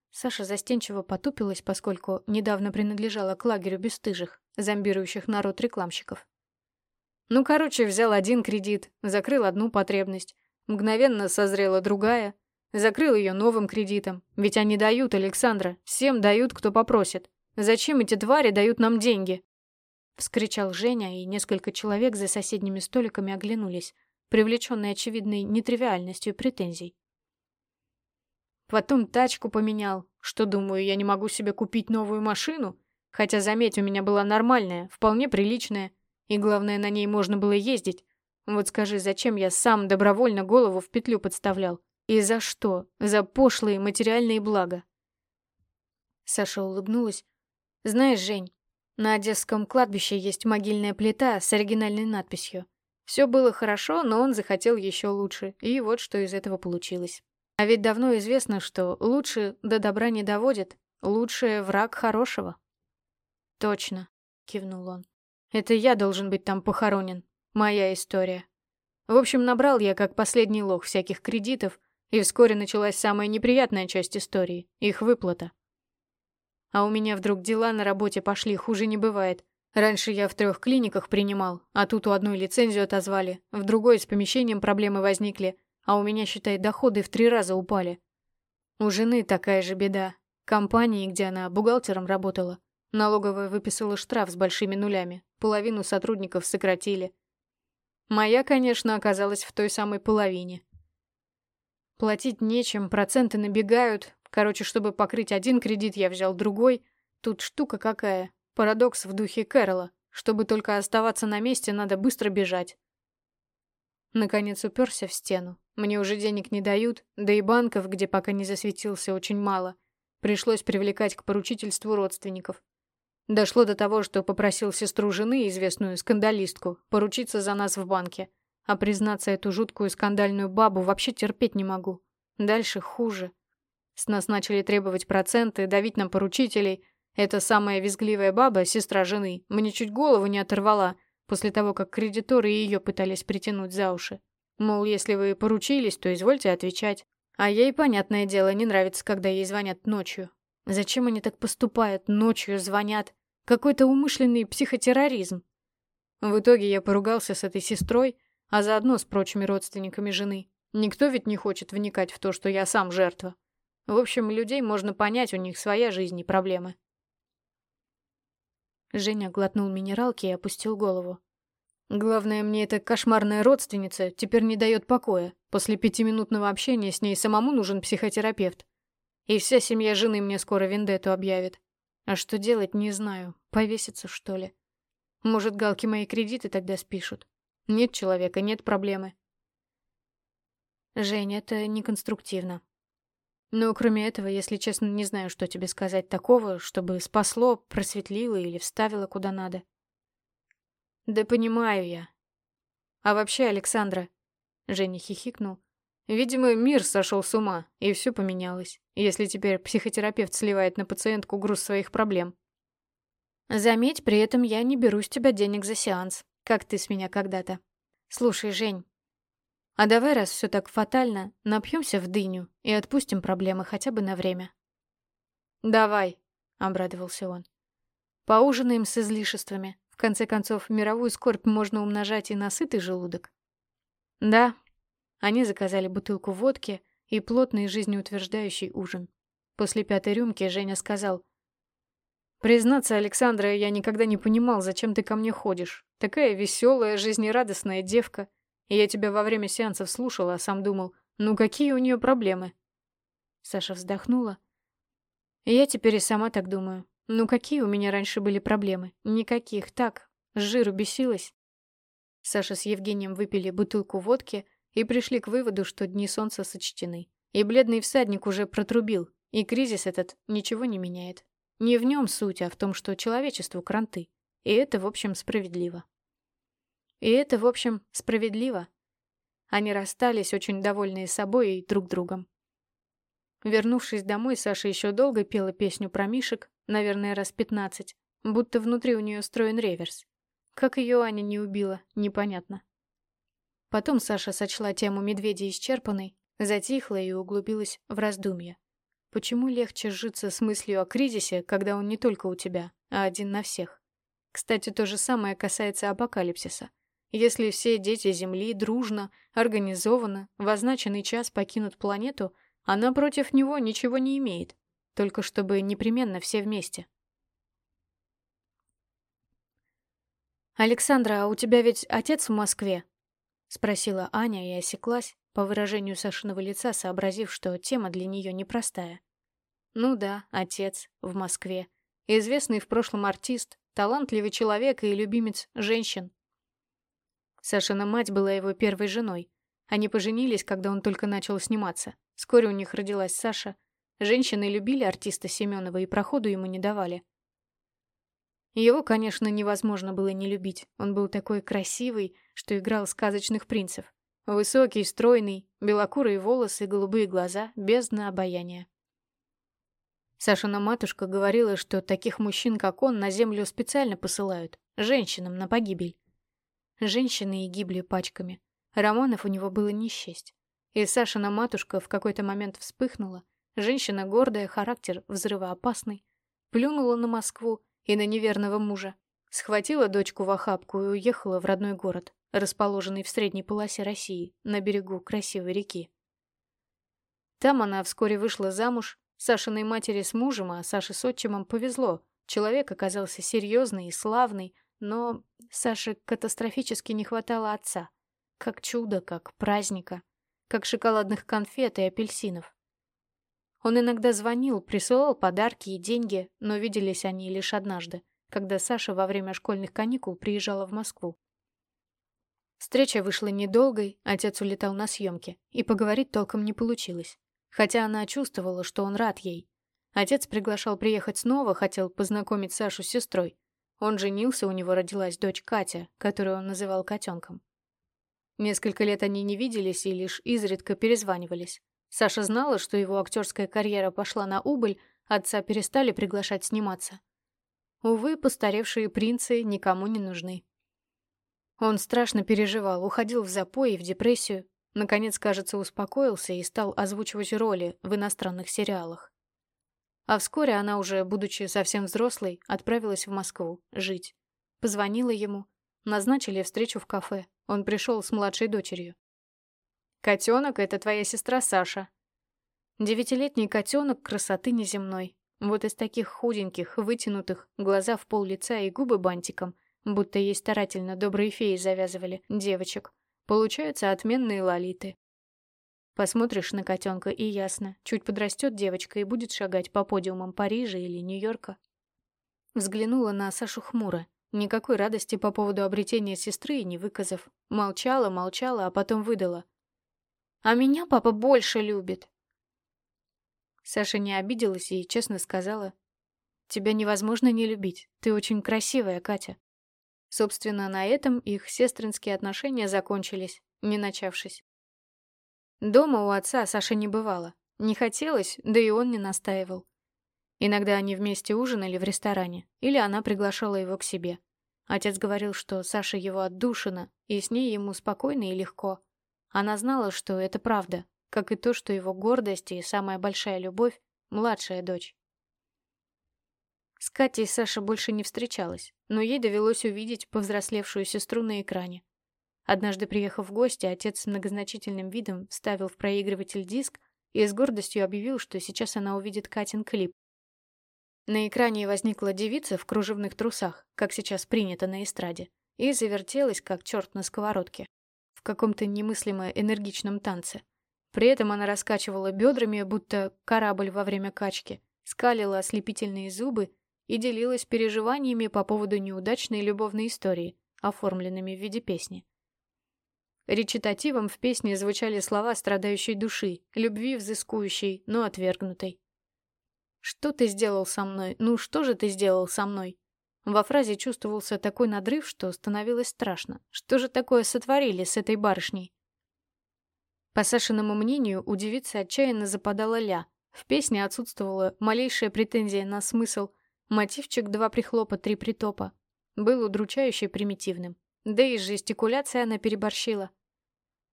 Саша застенчиво потупилась, поскольку недавно принадлежала к лагерю бесстыжих, зомбирующих народ рекламщиков. Ну, короче, взял один кредит, закрыл одну потребность. Мгновенно созрела другая, Закрыл ее новым кредитом. Ведь они дают, Александра. Всем дают, кто попросит. Зачем эти твари дают нам деньги?» Вскричал Женя, и несколько человек за соседними столиками оглянулись, привлеченные очевидной нетривиальностью претензий. Потом тачку поменял. Что, думаю, я не могу себе купить новую машину? Хотя, заметь, у меня была нормальная, вполне приличная. И главное, на ней можно было ездить. Вот скажи, зачем я сам добровольно голову в петлю подставлял? И за что? За пошлые материальные блага. Саша улыбнулась. Знаешь, Жень, на Одесском кладбище есть могильная плита с оригинальной надписью. Все было хорошо, но он захотел еще лучше, и вот что из этого получилось. А ведь давно известно, что лучше до добра не доводит, лучшее враг хорошего. Точно, кивнул он. Это я должен быть там похоронен. Моя история. В общем, набрал я, как последний лох, всяких кредитов, и вскоре началась самая неприятная часть истории — их выплата. А у меня вдруг дела на работе пошли, хуже не бывает. Раньше я в трех клиниках принимал, а тут у одной лицензию отозвали, в другой с помещением проблемы возникли, а у меня, считай, доходы в три раза упали. У жены такая же беда. Компании, где она бухгалтером работала, налоговая выписала штраф с большими нулями, половину сотрудников сократили. Моя, конечно, оказалась в той самой половине. Платить нечем, проценты набегают. Короче, чтобы покрыть один кредит, я взял другой. Тут штука какая. Парадокс в духе Кэрола. Чтобы только оставаться на месте, надо быстро бежать. Наконец уперся в стену. Мне уже денег не дают, да и банков, где пока не засветился, очень мало. Пришлось привлекать к поручительству родственников. Дошло до того, что попросил сестру жены, известную скандалистку, поручиться за нас в банке. А признаться, эту жуткую скандальную бабу вообще терпеть не могу. Дальше хуже. С нас начали требовать проценты, давить нам поручителей. Эта самая визгливая баба, сестра жены, мне чуть голову не оторвала, после того, как кредиторы ее пытались притянуть за уши. Мол, если вы поручились, то извольте отвечать. А ей, понятное дело, не нравится, когда ей звонят ночью. Зачем они так поступают? Ночью звонят. Какой-то умышленный психотерроризм. В итоге я поругался с этой сестрой, а заодно с прочими родственниками жены. Никто ведь не хочет вникать в то, что я сам жертва. В общем, людей можно понять, у них своя жизнь и проблемы. Женя глотнул минералки и опустил голову. Главное, мне эта кошмарная родственница теперь не дает покоя. После пятиминутного общения с ней самому нужен психотерапевт. И вся семья жены мне скоро вендетту объявит. А что делать, не знаю. Повеситься, что ли? Может, галки мои кредиты тогда спишут. Нет человека, нет проблемы. Жень, это неконструктивно. Но кроме этого, если честно, не знаю, что тебе сказать такого, чтобы спасло, просветлило или вставило куда надо. Да понимаю я. А вообще, Александра, Женя хихикнул, видимо, мир сошел с ума, и все поменялось, если теперь психотерапевт сливает на пациентку груз своих проблем. Заметь, при этом я не беру с тебя денег за сеанс как ты с меня когда-то. Слушай, Жень, а давай, раз все так фатально, напьемся в дыню и отпустим проблемы хотя бы на время. Давай, обрадовался он. Поужинаем с излишествами, в конце концов, мировую скорбь можно умножать и на сытый желудок. Да, они заказали бутылку водки и плотный жизнеутверждающий ужин. После пятой рюмки Женя сказал, «Признаться, Александра, я никогда не понимал, зачем ты ко мне ходишь. Такая веселая, жизнерадостная девка. И я тебя во время сеансов слушала, а сам думал, ну какие у нее проблемы?» Саша вздохнула. «Я теперь и сама так думаю. Ну какие у меня раньше были проблемы? Никаких, так, с жиру бесилась». Саша с Евгением выпили бутылку водки и пришли к выводу, что дни солнца сочтены. И бледный всадник уже протрубил, и кризис этот ничего не меняет. Не в нем суть, а в том, что человечеству кранты. И это, в общем, справедливо. И это, в общем, справедливо. Они расстались, очень довольные собой и друг другом. Вернувшись домой, Саша еще долго пела песню про Мишек, наверное, раз пятнадцать, будто внутри у нее строен реверс. Как ее Аня не убила, непонятно. Потом Саша сочла тему медведя исчерпанной, затихла и углубилась в раздумья. Почему легче житься с мыслью о кризисе, когда он не только у тебя, а один на всех? Кстати, то же самое касается апокалипсиса. Если все дети Земли дружно, организованно, в означенный час покинут планету, она против него ничего не имеет, только чтобы непременно все вместе. «Александра, а у тебя ведь отец в Москве?» — спросила Аня и осеклась, по выражению Сашиного лица сообразив, что тема для нее непростая. Ну да, отец, в Москве. Известный в прошлом артист, талантливый человек и любимец женщин. Сашина мать была его первой женой. Они поженились, когда он только начал сниматься. Вскоре у них родилась Саша. Женщины любили артиста Семенова и проходу ему не давали. Его, конечно, невозможно было не любить. Он был такой красивый, что играл сказочных принцев. Высокий, стройный, белокурые волосы, голубые глаза, бездна обаяния. Сашина матушка говорила, что таких мужчин, как он, на землю специально посылают, женщинам на погибель. Женщины и гибли пачками. Романов у него было не счесть. И Сашина матушка в какой-то момент вспыхнула. Женщина гордая, характер взрывоопасный. Плюнула на Москву и на неверного мужа. Схватила дочку в охапку и уехала в родной город, расположенный в средней полосе России, на берегу красивой реки. Там она вскоре вышла замуж, Сашиной матери с мужем, а Саше с отчимом повезло. Человек оказался серьезный и славный, но Саше катастрофически не хватало отца. Как чудо, как праздника, как шоколадных конфет и апельсинов. Он иногда звонил, присылал подарки и деньги, но виделись они лишь однажды, когда Саша во время школьных каникул приезжала в Москву. Встреча вышла недолгой, отец улетал на съемки, и поговорить толком не получилось. Хотя она чувствовала, что он рад ей. Отец приглашал приехать снова, хотел познакомить Сашу с сестрой. Он женился, у него родилась дочь Катя, которую он называл котенком. Несколько лет они не виделись и лишь изредка перезванивались. Саша знала, что его актерская карьера пошла на убыль, отца перестали приглашать сниматься. Увы, постаревшие принцы никому не нужны. Он страшно переживал, уходил в запой и в депрессию, наконец, кажется, успокоился и стал озвучивать роли в иностранных сериалах. А вскоре она уже, будучи совсем взрослой, отправилась в Москву жить. Позвонила ему, назначили встречу в кафе. Он пришел с младшей дочерью. Котенок — это твоя сестра Саша. Девятилетний котенок красоты неземной. Вот из таких худеньких, вытянутых, глаза в пол лица и губы бантиком, будто ей старательно добрые феи завязывали, девочек. Получаются отменные лолиты. Посмотришь на котенка и ясно, чуть подрастет девочка и будет шагать по подиумам Парижа или Нью-Йорка. Взглянула на Сашу хмуро. Никакой радости по поводу обретения сестры не выказав. Молчала, молчала, а потом выдала. А меня папа больше любит. Саша не обиделась и честно сказала. Тебя невозможно не любить. Ты очень красивая, Катя. Собственно, на этом их сестринские отношения закончились, не начавшись. Дома у отца Саша не бывала. Не хотелось, да и он не настаивал. Иногда они вместе ужинали в ресторане, или она приглашала его к себе. Отец говорил, что Саша его отдушина, и с ней ему спокойно и легко. Она знала, что это правда, как и то, что его гордость и самая большая любовь — младшая дочь. С Катей Саша больше не встречалась, но ей довелось увидеть повзрослевшую сестру на экране. Однажды, приехав в гости, отец с многозначительным видом вставил в проигрыватель диск и с гордостью объявил, что сейчас она увидит Катин клип. На экране возникла девица в кружевных трусах, как сейчас принято на эстраде, и завертелась, как черт на сковородке, в каком-то немыслимо энергичном танце. При этом она раскачивала бедрами, будто корабль во время качки, скалила ослепительные зубы и делилась переживаниями по поводу неудачной любовной истории, оформленными в виде песни. Речитативом в песне звучали слова страдающей души, любви взыскующей, но отвергнутой. «Что ты сделал со мной? Ну что же ты сделал со мной?» Во фразе чувствовался такой надрыв, что становилось страшно. Что же такое сотворили с этой барышней? По Сашиному мнению, у девицы отчаянно западала ля. В песне отсутствовала малейшая претензия на смысл, Мотивчик «два прихлопа, три притопа» был удручающе примитивным. Да и жестикуляция она переборщила.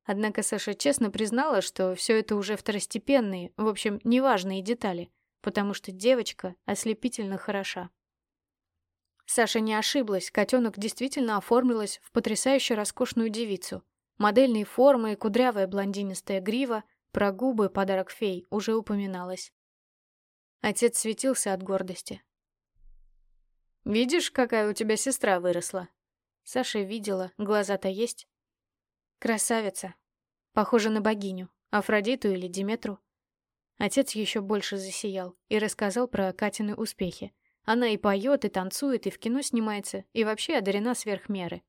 Однако Саша честно признала, что все это уже второстепенные, в общем, неважные детали, потому что девочка ослепительно хороша. Саша не ошиблась, котенок действительно оформилась в потрясающе роскошную девицу. Модельные формы, кудрявая блондинистая грива, про губы подарок фей уже упоминалось. Отец светился от гордости. Видишь, какая у тебя сестра выросла?» Саша видела, глаза-то есть. Красавица. Похожа на богиню, Афродиту или Диметру. Отец еще больше засиял и рассказал про Катины успехи. Она и поет, и танцует, и в кино снимается, и вообще одарена сверх меры.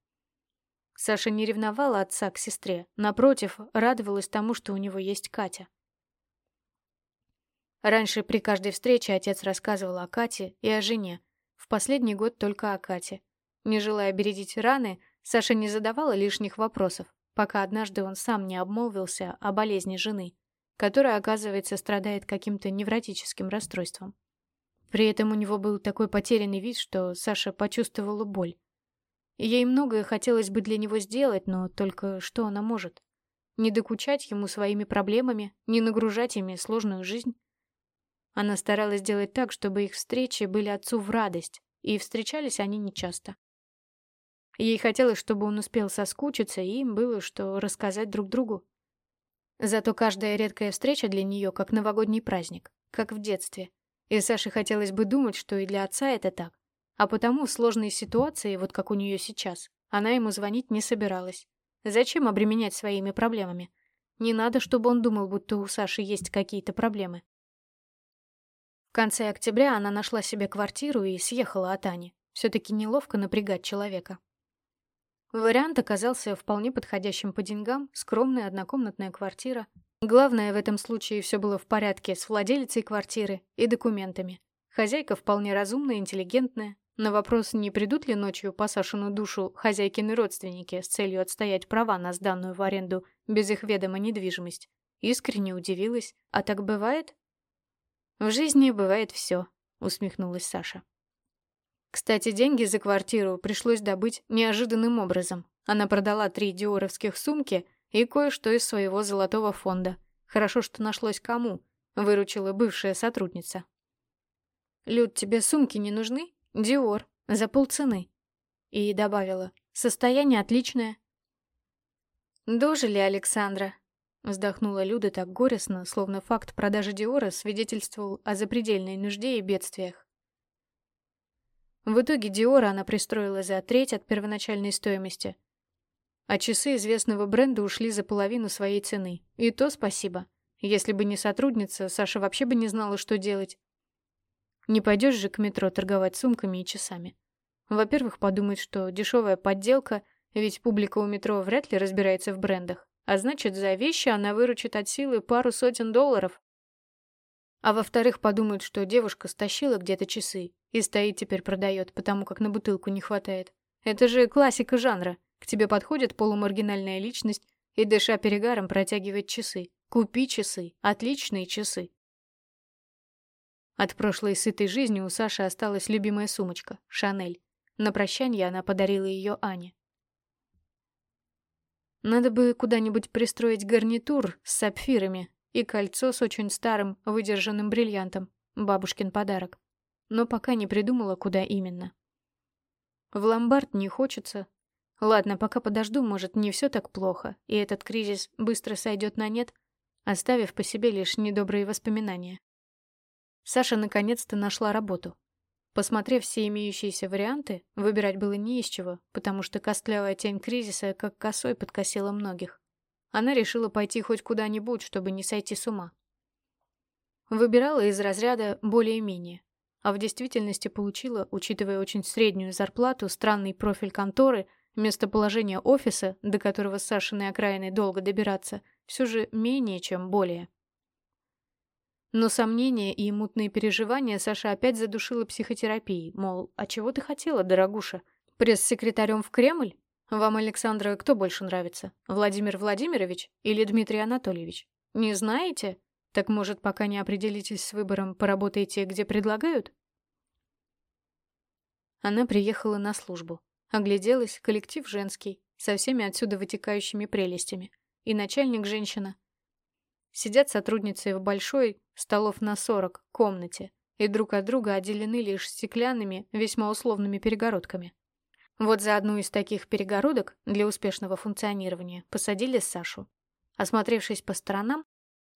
Саша не ревновала отца к сестре, напротив, радовалась тому, что у него есть Катя. Раньше при каждой встрече отец рассказывал о Кате и о жене, в последний год только о Кате. Не желая бередить раны, Саша не задавала лишних вопросов, пока однажды он сам не обмолвился о болезни жены, которая, оказывается, страдает каким-то невротическим расстройством. При этом у него был такой потерянный вид, что Саша почувствовала боль. Ей многое хотелось бы для него сделать, но только что она может? Не докучать ему своими проблемами, не нагружать ими сложную жизнь? Она старалась делать так, чтобы их встречи были отцу в радость, и встречались они нечасто. Ей хотелось, чтобы он успел соскучиться, и им было что рассказать друг другу. Зато каждая редкая встреча для нее как новогодний праздник, как в детстве. И Саше хотелось бы думать, что и для отца это так. А потому в сложной ситуации, вот как у нее сейчас, она ему звонить не собиралась. Зачем обременять своими проблемами? Не надо, чтобы он думал, будто у Саши есть какие-то проблемы. В конце октября она нашла себе квартиру и съехала от Ани. Все-таки неловко напрягать человека. Вариант оказался вполне подходящим по деньгам, скромная однокомнатная квартира. Главное, в этом случае все было в порядке с владелицей квартиры и документами. Хозяйка вполне разумная, интеллигентная. На вопрос, не придут ли ночью по Сашину душу хозяйкины родственники с целью отстоять права на сданную в аренду без их ведома недвижимость, искренне удивилась. А так бывает? «В жизни бывает все», — усмехнулась Саша. Кстати, деньги за квартиру пришлось добыть неожиданным образом. Она продала три диоровских сумки и кое-что из своего золотого фонда. Хорошо, что нашлось кому, выручила бывшая сотрудница. «Люд, тебе сумки не нужны? Диор, за полцены». И добавила, «Состояние отличное». «Дожили, Александра», Вздохнула Люда так горестно, словно факт продажи Диора свидетельствовал о запредельной нужде и бедствиях. В итоге Диора она пристроила за треть от первоначальной стоимости, а часы известного бренда ушли за половину своей цены. И то спасибо. Если бы не сотрудница, Саша вообще бы не знала, что делать. Не пойдешь же к метро торговать сумками и часами. Во-первых, подумать, что дешевая подделка, ведь публика у метро вряд ли разбирается в брендах а значит, за вещи она выручит от силы пару сотен долларов. А во-вторых, подумают, что девушка стащила где-то часы и стоит теперь продает, потому как на бутылку не хватает. Это же классика жанра. К тебе подходит полумаргинальная личность и, дыша перегаром, протягивает часы. Купи часы. Отличные часы. От прошлой сытой жизни у Саши осталась любимая сумочка — Шанель. На прощание она подарила ее Ане. Надо бы куда-нибудь пристроить гарнитур с сапфирами и кольцо с очень старым выдержанным бриллиантом. Бабушкин подарок. но пока не придумала, куда именно. В ломбард не хочется. Ладно, пока подожду, может, не все так плохо, и этот кризис быстро сойдет на нет, оставив по себе лишь недобрые воспоминания. Саша наконец-то нашла работу. Посмотрев все имеющиеся варианты, выбирать было не из чего, потому что костлявая тень кризиса как косой подкосила многих. Она решила пойти хоть куда-нибудь, чтобы не сойти с ума. Выбирала из разряда более-менее, а в действительности получила, учитывая очень среднюю зарплату, странный профиль конторы, местоположение офиса, до которого с Сашиной окраиной долго добираться, все же менее, чем более. Но сомнения и мутные переживания Саша опять задушила психотерапией, мол, а чего ты хотела, дорогуша? Пресс-секретарем в Кремль? Вам, Александра, кто больше нравится? Владимир Владимирович или Дмитрий Анатольевич? Не знаете? Так, может, пока не определитесь с выбором, поработаете, где предлагают? Она приехала на службу. Огляделась, коллектив женский, со всеми отсюда вытекающими прелестями. И начальник женщина, Сидят сотрудницы в большой, столов на сорок, комнате, и друг от друга отделены лишь стеклянными, весьма условными перегородками. Вот за одну из таких перегородок для успешного функционирования посадили Сашу. Осмотревшись по сторонам,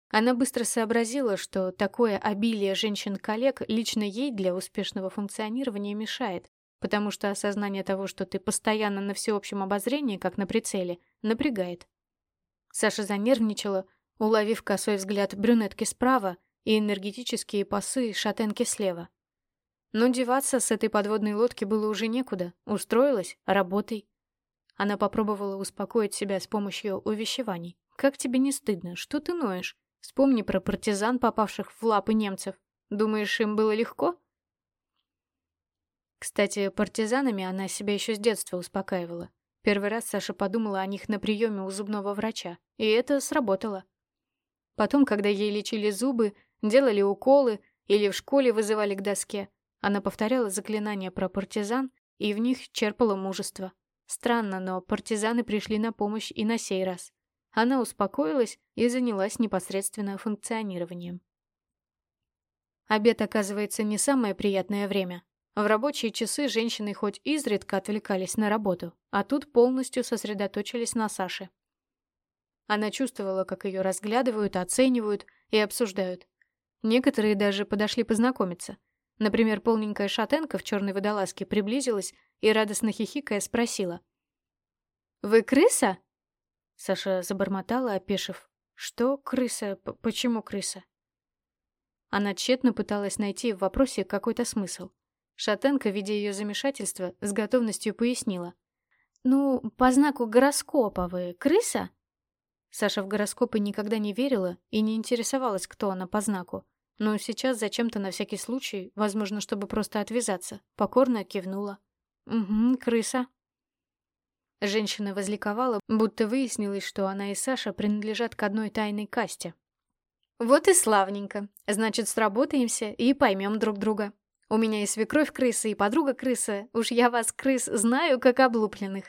она быстро сообразила, что такое обилие женщин-коллег лично ей для успешного функционирования мешает, потому что осознание того, что ты постоянно на всеобщем обозрении, как на прицеле, напрягает. Саша занервничала, уловив косой взгляд брюнетки справа и энергетические пасы шатенки слева. Но деваться с этой подводной лодки было уже некуда. Устроилась, работай. Она попробовала успокоить себя с помощью увещеваний. «Как тебе не стыдно? Что ты ноешь? Вспомни про партизан, попавших в лапы немцев. Думаешь, им было легко?» Кстати, партизанами она себя еще с детства успокаивала. Первый раз Саша подумала о них на приеме у зубного врача, и это сработало. Потом, когда ей лечили зубы, делали уколы или в школе вызывали к доске, она повторяла заклинания про партизан и в них черпала мужество. Странно, но партизаны пришли на помощь и на сей раз. Она успокоилась и занялась непосредственно функционированием. Обед, оказывается, не самое приятное время. В рабочие часы женщины хоть изредка отвлекались на работу, а тут полностью сосредоточились на Саше. Она чувствовала, как ее разглядывают, оценивают и обсуждают. Некоторые даже подошли познакомиться. Например, полненькая шатенка в черной водолазке приблизилась и, радостно хихикая, спросила. «Вы крыса?» Саша забормотала, опешив. «Что крыса? П Почему крыса?» Она тщетно пыталась найти в вопросе какой-то смысл. Шатенка, видя ее замешательство, с готовностью пояснила. «Ну, по знаку гороскопа вы крыса?» Саша в гороскопы никогда не верила и не интересовалась, кто она по знаку. Но сейчас зачем-то на всякий случай, возможно, чтобы просто отвязаться, покорно кивнула. «Угу, крыса». Женщина возликовала, будто выяснилось, что она и Саша принадлежат к одной тайной касте. «Вот и славненько. Значит, сработаемся и поймем друг друга. У меня и свекровь крыса, и подруга крыса. Уж я вас, крыс, знаю, как облупленных».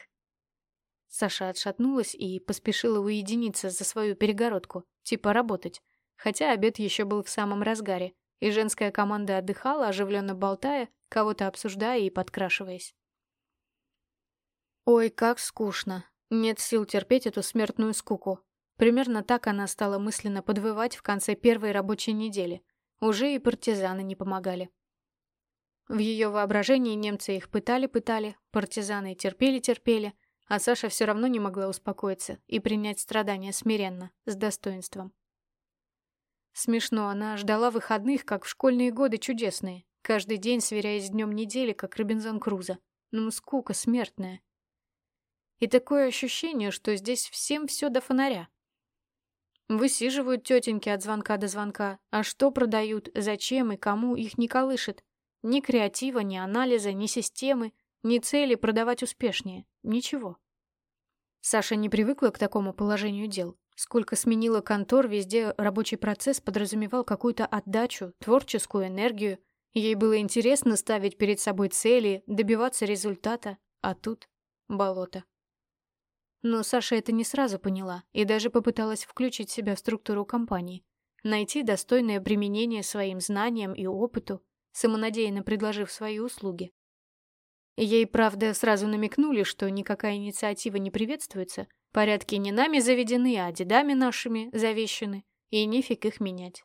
Саша отшатнулась и поспешила уединиться за свою перегородку, типа работать. Хотя обед еще был в самом разгаре, и женская команда отдыхала, оживленно болтая, кого-то обсуждая и подкрашиваясь. Ой, как скучно. Нет сил терпеть эту смертную скуку. Примерно так она стала мысленно подвывать в конце первой рабочей недели. Уже и партизаны не помогали. В ее воображении немцы их пытали-пытали, партизаны терпели-терпели, а Саша все равно не могла успокоиться и принять страдания смиренно, с достоинством. Смешно, она ждала выходных, как в школьные годы чудесные, каждый день сверяясь с днем недели, как Робинзон Крузо. Ну, скука смертная. И такое ощущение, что здесь всем все до фонаря. Высиживают тетеньки от звонка до звонка, а что продают, зачем и кому их не колышет. Ни креатива, ни анализа, ни системы, ни цели продавать успешнее. Ничего. Саша не привыкла к такому положению дел. Сколько сменила контор, везде рабочий процесс подразумевал какую-то отдачу, творческую энергию. Ей было интересно ставить перед собой цели, добиваться результата, а тут болото. Но Саша это не сразу поняла и даже попыталась включить себя в структуру компании, найти достойное применение своим знаниям и опыту, самонадеянно предложив свои услуги. Ей, правда, сразу намекнули, что никакая инициатива не приветствуется, порядки не нами заведены, а дедами нашими завещаны, и нефиг их менять.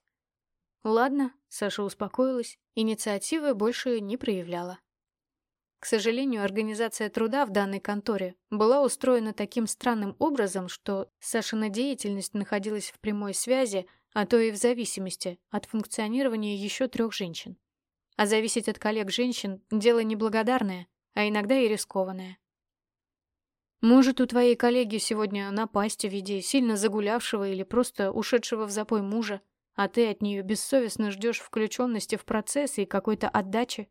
Ладно, Саша успокоилась, инициативы больше не проявляла. К сожалению, организация труда в данной конторе была устроена таким странным образом, что Сашина деятельность находилась в прямой связи, а то и в зависимости от функционирования еще трех женщин. А зависеть от коллег женщин – дело неблагодарное, а иногда и рискованное. Может, у твоей коллеги сегодня напасть в виде сильно загулявшего или просто ушедшего в запой мужа, а ты от нее бессовестно ждешь включенности в процесс и какой-то отдачи?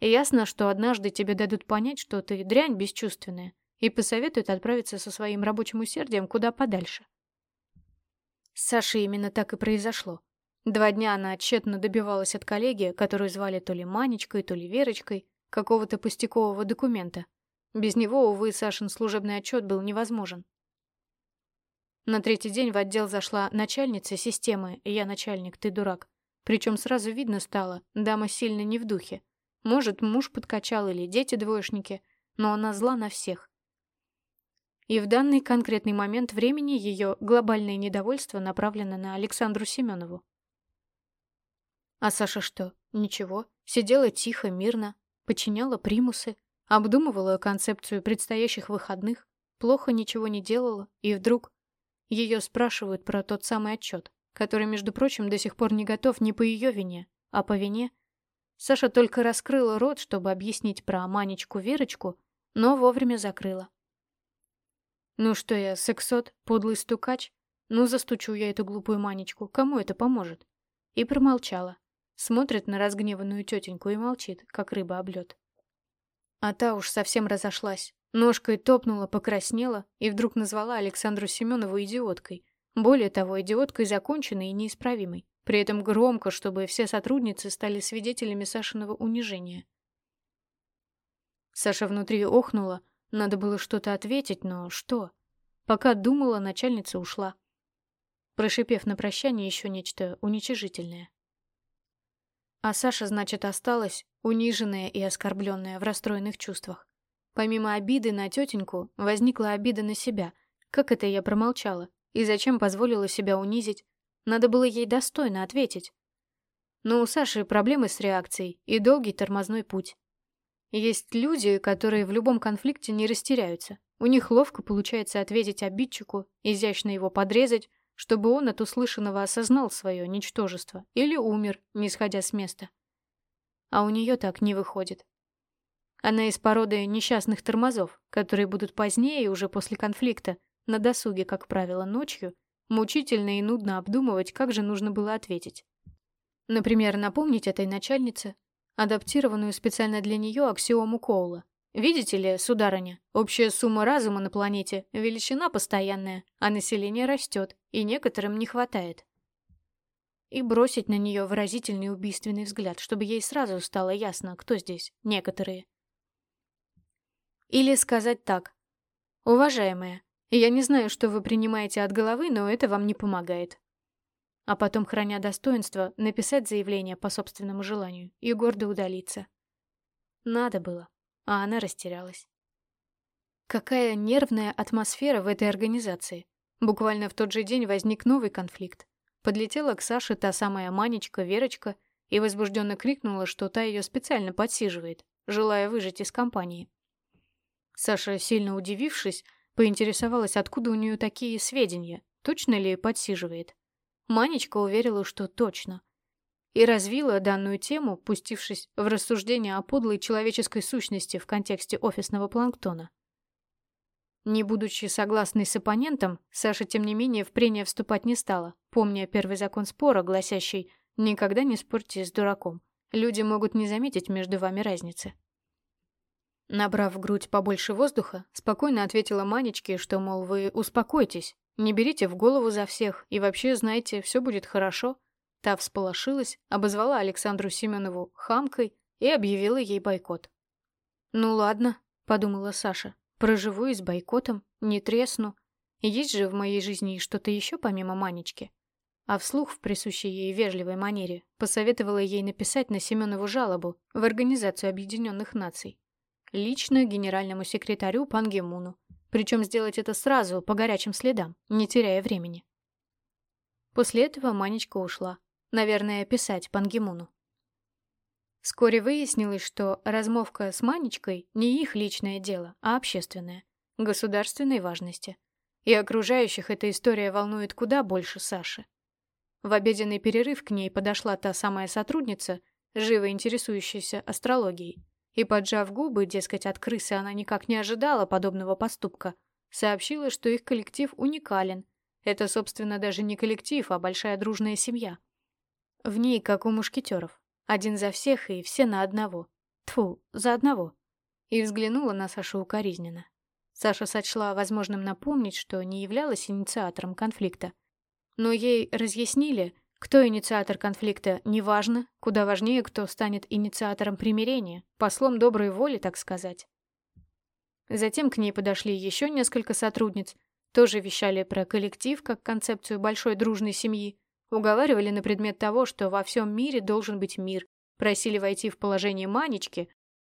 ясно, что однажды тебе дадут понять, что ты дрянь бесчувственная, и посоветуют отправиться со своим рабочим усердием куда подальше. С Сашей именно так и произошло. Два дня она тщетно добивалась от коллеги, которую звали то ли Манечкой, то ли Верочкой, какого-то пустякового документа. Без него, увы, Сашин служебный отчет был невозможен. На третий день в отдел зашла начальница системы «Я начальник, ты дурак». Причем сразу видно стало, дама сильно не в духе. Может, муж подкачал или дети-двоечники, но она зла на всех. И в данный конкретный момент времени ее глобальное недовольство направлено на Александру Семенову. А Саша что? Ничего. Сидела тихо, мирно, подчиняла примусы, обдумывала концепцию предстоящих выходных, плохо ничего не делала, и вдруг ее спрашивают про тот самый отчет, который, между прочим, до сих пор не готов не по ее вине, а по вине. Саша только раскрыла рот, чтобы объяснить про Манечку-Верочку, но вовремя закрыла. Ну что я, сексот, подлый стукач? Ну застучу я эту глупую Манечку, кому это поможет? И промолчала. Смотрит на разгневанную тетеньку и молчит, как рыба об лед. А та уж совсем разошлась. Ножкой топнула, покраснела и вдруг назвала Александру Семенову идиоткой. Более того, идиоткой законченной и неисправимой. При этом громко, чтобы все сотрудницы стали свидетелями Сашиного унижения. Саша внутри охнула. Надо было что-то ответить, но что? Пока думала, начальница ушла. Прошипев на прощание еще нечто уничижительное. А Саша, значит, осталась, униженная и оскорбленная в расстроенных чувствах. Помимо обиды на тетеньку, возникла обида на себя. Как это я промолчала? И зачем позволила себя унизить? Надо было ей достойно ответить. Но у Саши проблемы с реакцией и долгий тормозной путь. Есть люди, которые в любом конфликте не растеряются. У них ловко получается ответить обидчику, изящно его подрезать, чтобы он от услышанного осознал свое ничтожество или умер, не сходя с места. А у нее так не выходит. Она из породы несчастных тормозов, которые будут позднее, уже после конфликта, на досуге, как правило, ночью, мучительно и нудно обдумывать, как же нужно было ответить. Например, напомнить этой начальнице адаптированную специально для нее аксиому Коула, Видите ли, сударыня, общая сумма разума на планете – величина постоянная, а население растет, и некоторым не хватает. И бросить на нее выразительный убийственный взгляд, чтобы ей сразу стало ясно, кто здесь некоторые. Или сказать так. «Уважаемая, я не знаю, что вы принимаете от головы, но это вам не помогает». А потом, храня достоинство, написать заявление по собственному желанию и гордо удалиться. Надо было а она растерялась. Какая нервная атмосфера в этой организации. Буквально в тот же день возник новый конфликт. Подлетела к Саше та самая Манечка, Верочка, и возбужденно крикнула, что та ее специально подсиживает, желая выжить из компании. Саша, сильно удивившись, поинтересовалась, откуда у нее такие сведения, точно ли подсиживает. Манечка уверила, что точно и развила данную тему, пустившись в рассуждение о подлой человеческой сущности в контексте офисного планктона. Не будучи согласной с оппонентом, Саша, тем не менее, в прения вступать не стала, помня первый закон спора, гласящий «никогда не спорьте с дураком, люди могут не заметить между вами разницы». Набрав в грудь побольше воздуха, спокойно ответила Манечке, что, мол, вы успокойтесь, не берите в голову за всех, и вообще, знаете, все будет хорошо, Та всполошилась, обозвала Александру Семенову хамкой и объявила ей бойкот. «Ну ладно», — подумала Саша, — «проживу и с бойкотом, не тресну. Есть же в моей жизни что-то еще помимо Манечки. а вслух в присущей ей вежливой манере посоветовала ей написать на Семенову жалобу в Организацию Объединенных Наций. Лично генеральному секретарю Пан Гемуну. Причем сделать это сразу, по горячим следам, не теряя времени. После этого Манечка ушла. Наверное, писать Пан Гемуну. Вскоре выяснилось, что размовка с Манечкой не их личное дело, а общественное, государственной важности. И окружающих эта история волнует куда больше Саши. В обеденный перерыв к ней подошла та самая сотрудница, живо интересующаяся астрологией, и, поджав губы, дескать, от крысы она никак не ожидала подобного поступка, сообщила, что их коллектив уникален. Это, собственно, даже не коллектив, а большая дружная семья. В ней, как у мушкетеров, один за всех и все на одного. Тфу, за одного. И взглянула на Сашу укоризненно. Саша сочла возможным напомнить, что не являлась инициатором конфликта. Но ей разъяснили, кто инициатор конфликта, неважно, куда важнее, кто станет инициатором примирения, послом доброй воли, так сказать. Затем к ней подошли еще несколько сотрудниц, тоже вещали про коллектив как концепцию большой дружной семьи, уговаривали на предмет того, что во всем мире должен быть мир, просили войти в положение Манечки,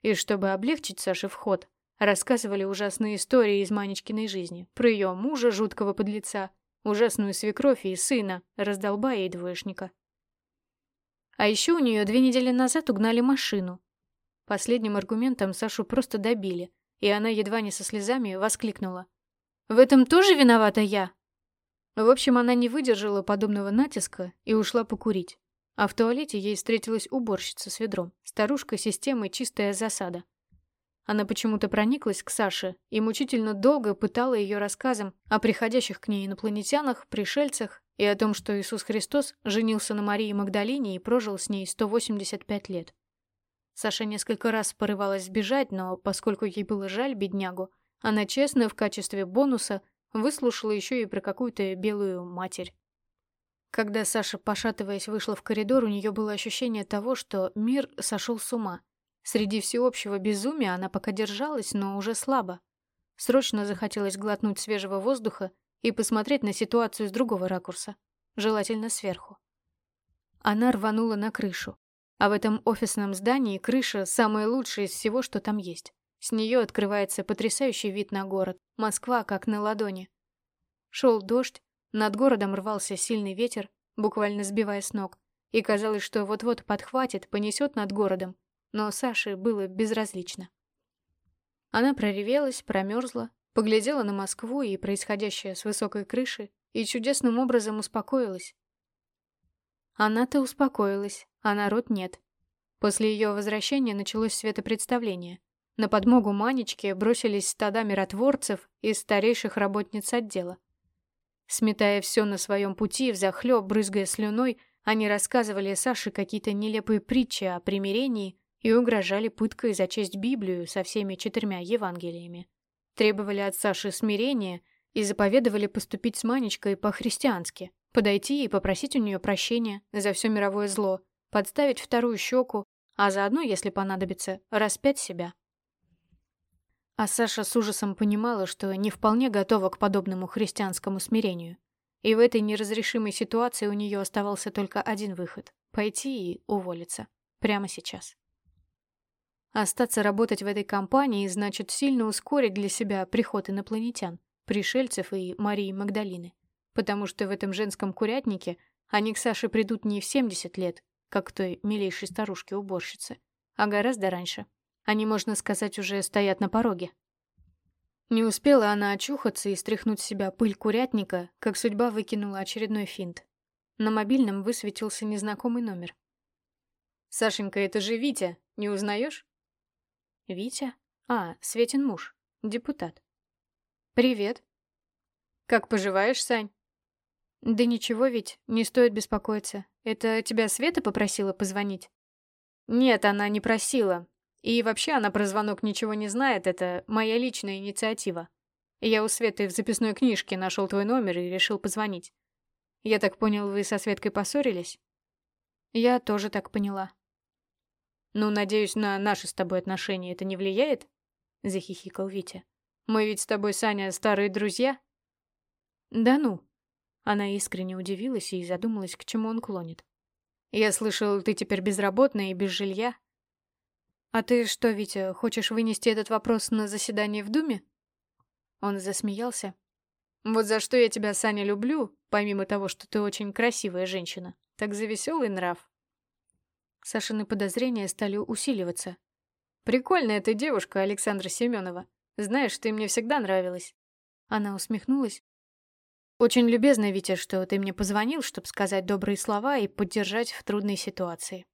и чтобы облегчить Саше вход, рассказывали ужасные истории из Манечкиной жизни, про ее мужа, жуткого подлеца, ужасную свекровь и сына, раздолбая и двоечника. А еще у нее две недели назад угнали машину. Последним аргументом Сашу просто добили, и она едва не со слезами воскликнула. «В этом тоже виновата я?» В общем, она не выдержала подобного натиска и ушла покурить. А в туалете ей встретилась уборщица с ведром, старушка системы «Чистая засада». Она почему-то прониклась к Саше и мучительно долго пытала ее рассказом о приходящих к ней инопланетянах, пришельцах и о том, что Иисус Христос женился на Марии Магдалине и прожил с ней 185 лет. Саша несколько раз порывалась сбежать, но поскольку ей было жаль беднягу, она честно в качестве бонуса выслушала еще и про какую-то белую матерь. Когда Саша, пошатываясь, вышла в коридор, у нее было ощущение того, что мир сошел с ума, Среди всеобщего безумия она пока держалась, но уже слабо. Срочно захотелось глотнуть свежего воздуха и посмотреть на ситуацию с другого ракурса, желательно сверху. Она рванула на крышу. А в этом офисном здании крыша самая лучшая из всего, что там есть. С нее открывается потрясающий вид на город. Москва как на ладони. Шел дождь, над городом рвался сильный ветер, буквально сбивая с ног, и казалось, что вот-вот подхватит, понесет над городом, но Саше было безразлично. Она проревелась, промерзла, поглядела на Москву и происходящее с высокой крыши и чудесным образом успокоилась. Она-то успокоилась, а народ нет. После ее возвращения началось светопредставление. На подмогу Манечке бросились стада миротворцев из старейших работниц отдела. Сметая все на своем пути, взахлеб, брызгая слюной, они рассказывали Саше какие-то нелепые притчи о примирении, и угрожали пыткой за честь Библию со всеми четырьмя Евангелиями. Требовали от Саши смирения и заповедовали поступить с Манечкой по-христиански, подойти и попросить у нее прощения за все мировое зло, подставить вторую щеку, а заодно, если понадобится, распять себя. А Саша с ужасом понимала, что не вполне готова к подобному христианскому смирению. И в этой неразрешимой ситуации у нее оставался только один выход — пойти и уволиться. Прямо сейчас. Остаться работать в этой компании значит сильно ускорить для себя приход инопланетян, пришельцев и Марии Магдалины. Потому что в этом женском курятнике они к Саше придут не в 70 лет, как той милейшей старушке-уборщице, а гораздо раньше. Они, можно сказать, уже стоят на пороге. Не успела она очухаться и стряхнуть с себя пыль курятника, как судьба выкинула очередной финт. На мобильном высветился незнакомый номер. «Сашенька, это же Витя, не узнаешь?» Витя? А, Светин муж. Депутат. Привет. Как поживаешь, Сань? Да ничего ведь, не стоит беспокоиться. Это тебя Света попросила позвонить? Нет, она не просила. И вообще она про звонок ничего не знает, это моя личная инициатива. Я у Светы в записной книжке нашел твой номер и решил позвонить. Я так понял, вы со Светкой поссорились? Я тоже так поняла. «Ну, надеюсь, на наши с тобой отношения это не влияет?» — захихикал Витя. «Мы ведь с тобой, Саня, старые друзья?» «Да ну». Она искренне удивилась и задумалась, к чему он клонит. «Я слышал, ты теперь безработная и без жилья?» «А ты что, Витя, хочешь вынести этот вопрос на заседание в Думе?» Он засмеялся. «Вот за что я тебя, Саня, люблю, помимо того, что ты очень красивая женщина, так за веселый нрав». Сашины подозрения стали усиливаться. «Прикольная ты девушка, Александра Семенова. Знаешь, ты мне всегда нравилась». Она усмехнулась. «Очень любезно, Витя, что ты мне позвонил, чтобы сказать добрые слова и поддержать в трудной ситуации.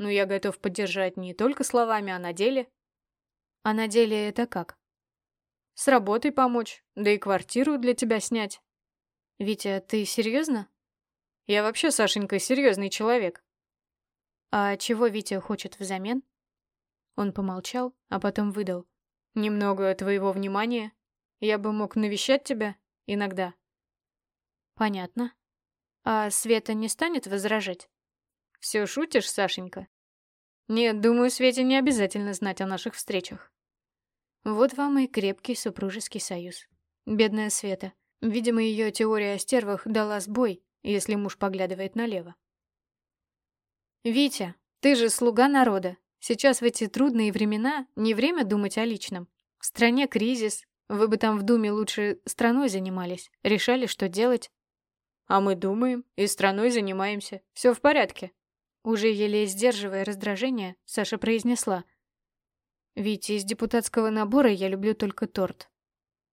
Ну, я готов поддержать не только словами, а на деле. А на деле это как? С работой помочь, да и квартиру для тебя снять. Витя, ты серьезно? Я вообще, Сашенька, серьезный человек. А чего Витя хочет взамен? Он помолчал, а потом выдал. Немного твоего внимания. Я бы мог навещать тебя иногда. Понятно. А Света не станет возражать? Все шутишь, Сашенька? Нет, думаю, Свете не обязательно знать о наших встречах. Вот вам и крепкий супружеский союз. Бедная Света. Видимо, ее теория о стервах дала сбой, если муж поглядывает налево. «Витя, ты же слуга народа. Сейчас в эти трудные времена не время думать о личном. В стране кризис. Вы бы там в Думе лучше страной занимались, решали, что делать. А мы думаем и страной занимаемся. Все в порядке. Уже еле сдерживая раздражение, Саша произнесла. «Ведь из депутатского набора я люблю только торт.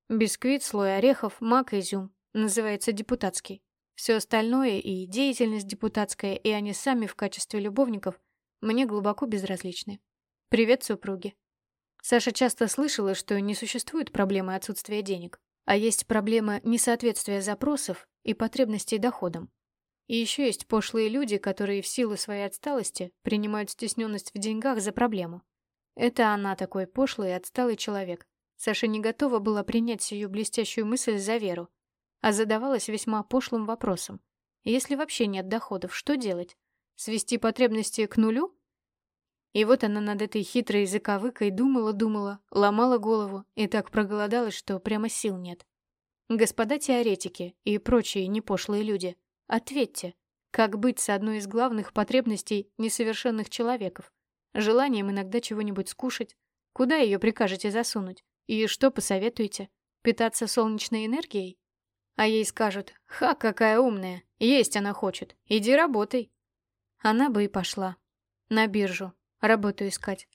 Бисквит, слой орехов, мак изюм. Называется депутатский. Все остальное и деятельность депутатская, и они сами в качестве любовников мне глубоко безразличны. Привет, супруги». Саша часто слышала, что не существует проблемы отсутствия денег, а есть проблема несоответствия запросов и потребностей доходам. И еще есть пошлые люди, которые в силу своей отсталости принимают стесненность в деньгах за проблему. Это она такой пошлый и отсталый человек. Саша не готова была принять сию блестящую мысль за веру, а задавалась весьма пошлым вопросом. Если вообще нет доходов, что делать? Свести потребности к нулю? И вот она над этой хитрой языковыкой думала-думала, ломала голову и так проголодалась, что прямо сил нет. Господа теоретики и прочие непошлые люди – Ответьте, как быть с одной из главных потребностей несовершенных человеков? Желанием иногда чего-нибудь скушать? Куда ее прикажете засунуть? И что посоветуете? Питаться солнечной энергией? А ей скажут, ха, какая умная, есть она хочет, иди работай. Она бы и пошла. На биржу, работу искать.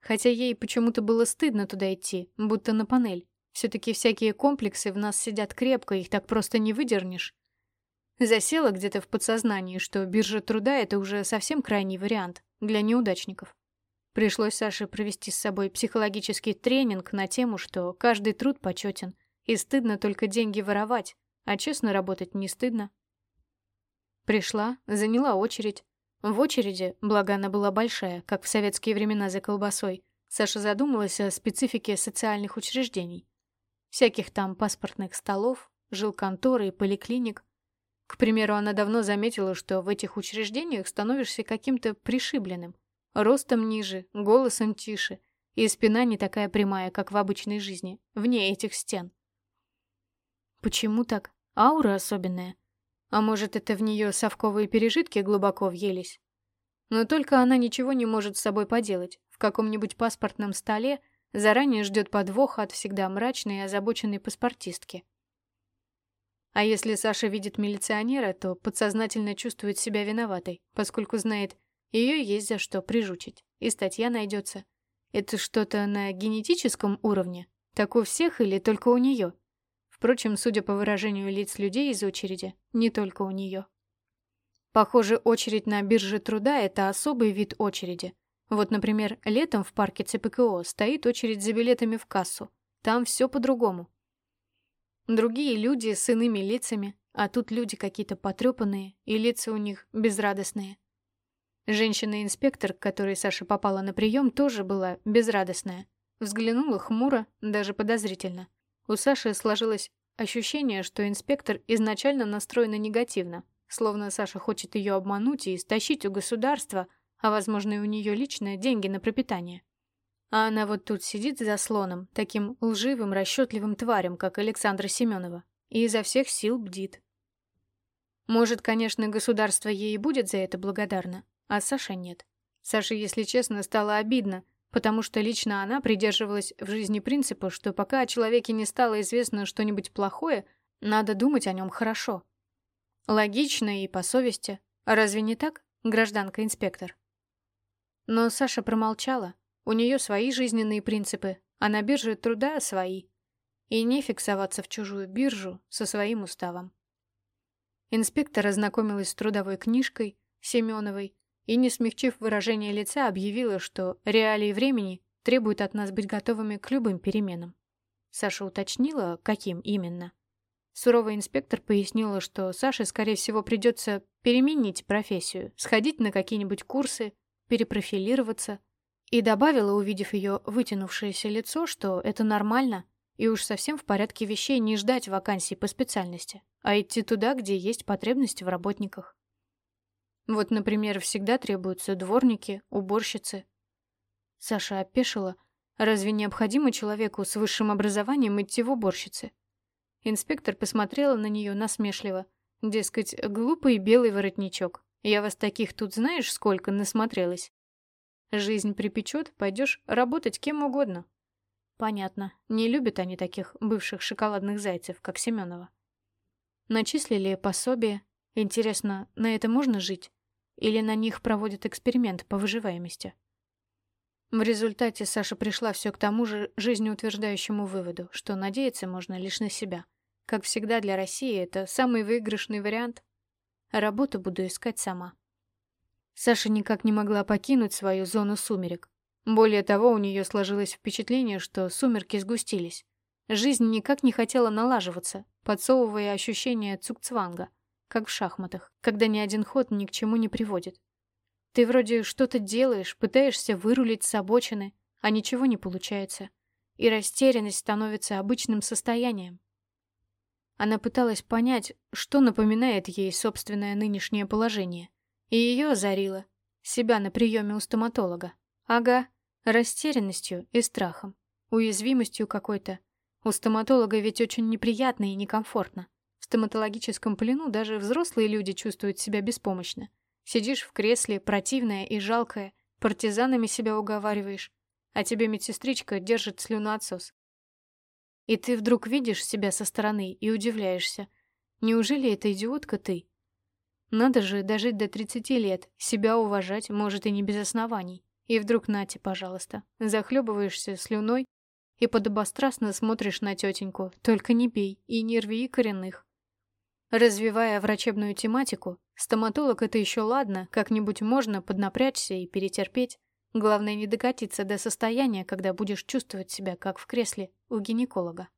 Хотя ей почему-то было стыдно туда идти, будто на панель. Все-таки всякие комплексы в нас сидят крепко, их так просто не выдернешь. Засела где-то в подсознании, что биржа труда — это уже совсем крайний вариант для неудачников. Пришлось Саше провести с собой психологический тренинг на тему, что каждый труд почетен, и стыдно только деньги воровать, а честно работать не стыдно. Пришла, заняла очередь. В очереди, благо она была большая, как в советские времена за колбасой, Саша задумалась о специфике социальных учреждений. Всяких там паспортных столов, жилконторы и поликлиник — к примеру, она давно заметила, что в этих учреждениях становишься каким-то пришибленным. Ростом ниже, голосом тише, и спина не такая прямая, как в обычной жизни, вне этих стен. Почему так? Аура особенная. А может, это в нее совковые пережитки глубоко въелись? Но только она ничего не может с собой поделать. В каком-нибудь паспортном столе заранее ждет подвоха от всегда мрачной и озабоченной паспортистки. А если Саша видит милиционера, то подсознательно чувствует себя виноватой, поскольку знает, ее есть за что прижучить, и статья найдется. Это что-то на генетическом уровне? Так у всех или только у нее? Впрочем, судя по выражению лиц людей из очереди, не только у нее. Похоже, очередь на бирже труда – это особый вид очереди. Вот, например, летом в парке ЦПКО стоит очередь за билетами в кассу. Там все по-другому. Другие люди с иными лицами, а тут люди какие-то потрепанные, и лица у них безрадостные. Женщина-инспектор, к которой Саша попала на прием, тоже была безрадостная. Взглянула хмуро, даже подозрительно. У Саши сложилось ощущение, что инспектор изначально настроена негативно, словно Саша хочет ее обмануть и стащить у государства, а, возможно, и у нее лично, деньги на пропитание. А она вот тут сидит за слоном, таким лживым, расчетливым тварем, как Александра Семенова, и изо всех сил бдит. Может, конечно, государство ей и будет за это благодарно, а Саша нет. Саше, если честно, стало обидно, потому что лично она придерживалась в жизни принципа, что пока о человеке не стало известно что-нибудь плохое, надо думать о нем хорошо. Логично и по совести. Разве не так, гражданка-инспектор? Но Саша промолчала. У нее свои жизненные принципы, а на бирже труда свои. И не фиксоваться в чужую биржу со своим уставом. Инспектор ознакомилась с трудовой книжкой Семеновой и, не смягчив выражение лица, объявила, что реалии времени требуют от нас быть готовыми к любым переменам. Саша уточнила, каким именно. Суровый инспектор пояснила, что Саше, скорее всего, придется переменить профессию, сходить на какие-нибудь курсы, перепрофилироваться, и добавила, увидев ее вытянувшееся лицо, что это нормально, и уж совсем в порядке вещей не ждать вакансий по специальности, а идти туда, где есть потребность в работниках. Вот, например, всегда требуются дворники, уборщицы. Саша опешила. Разве необходимо человеку с высшим образованием идти в уборщицы? Инспектор посмотрела на нее насмешливо. Дескать, глупый белый воротничок. Я вас таких тут знаешь сколько насмотрелась. Жизнь припечет, пойдешь работать кем угодно. Понятно. Не любят они таких бывших шоколадных зайцев, как Семенова. Начислили пособие, Интересно, на это можно жить? Или на них проводят эксперимент по выживаемости? В результате Саша пришла все к тому же жизнеутверждающему выводу, что надеяться можно лишь на себя. Как всегда для России, это самый выигрышный вариант. работу буду искать сама. Саша никак не могла покинуть свою зону сумерек. Более того, у нее сложилось впечатление, что сумерки сгустились. Жизнь никак не хотела налаживаться, подсовывая ощущение цукцванга — как в шахматах, когда ни один ход ни к чему не приводит. Ты вроде что-то делаешь, пытаешься вырулить с обочины, а ничего не получается. И растерянность становится обычным состоянием. Она пыталась понять, что напоминает ей собственное нынешнее положение. И ее озарило. Себя на приеме у стоматолога. Ага, растерянностью и страхом. Уязвимостью какой-то. У стоматолога ведь очень неприятно и некомфортно. В стоматологическом плену даже взрослые люди чувствуют себя беспомощно. Сидишь в кресле, противная и жалкая, партизанами себя уговариваешь, а тебе медсестричка держит слюноотсос. И ты вдруг видишь себя со стороны и удивляешься. Неужели эта идиотка ты? Надо же дожить до 30 лет, себя уважать, может, и не без оснований. И вдруг нате, пожалуйста, захлебываешься слюной и подобострастно смотришь на тетеньку, только не бей и не рви коренных. Развивая врачебную тематику, стоматолог это еще ладно, как-нибудь можно поднапрячься и перетерпеть. Главное не докатиться до состояния, когда будешь чувствовать себя как в кресле у гинеколога.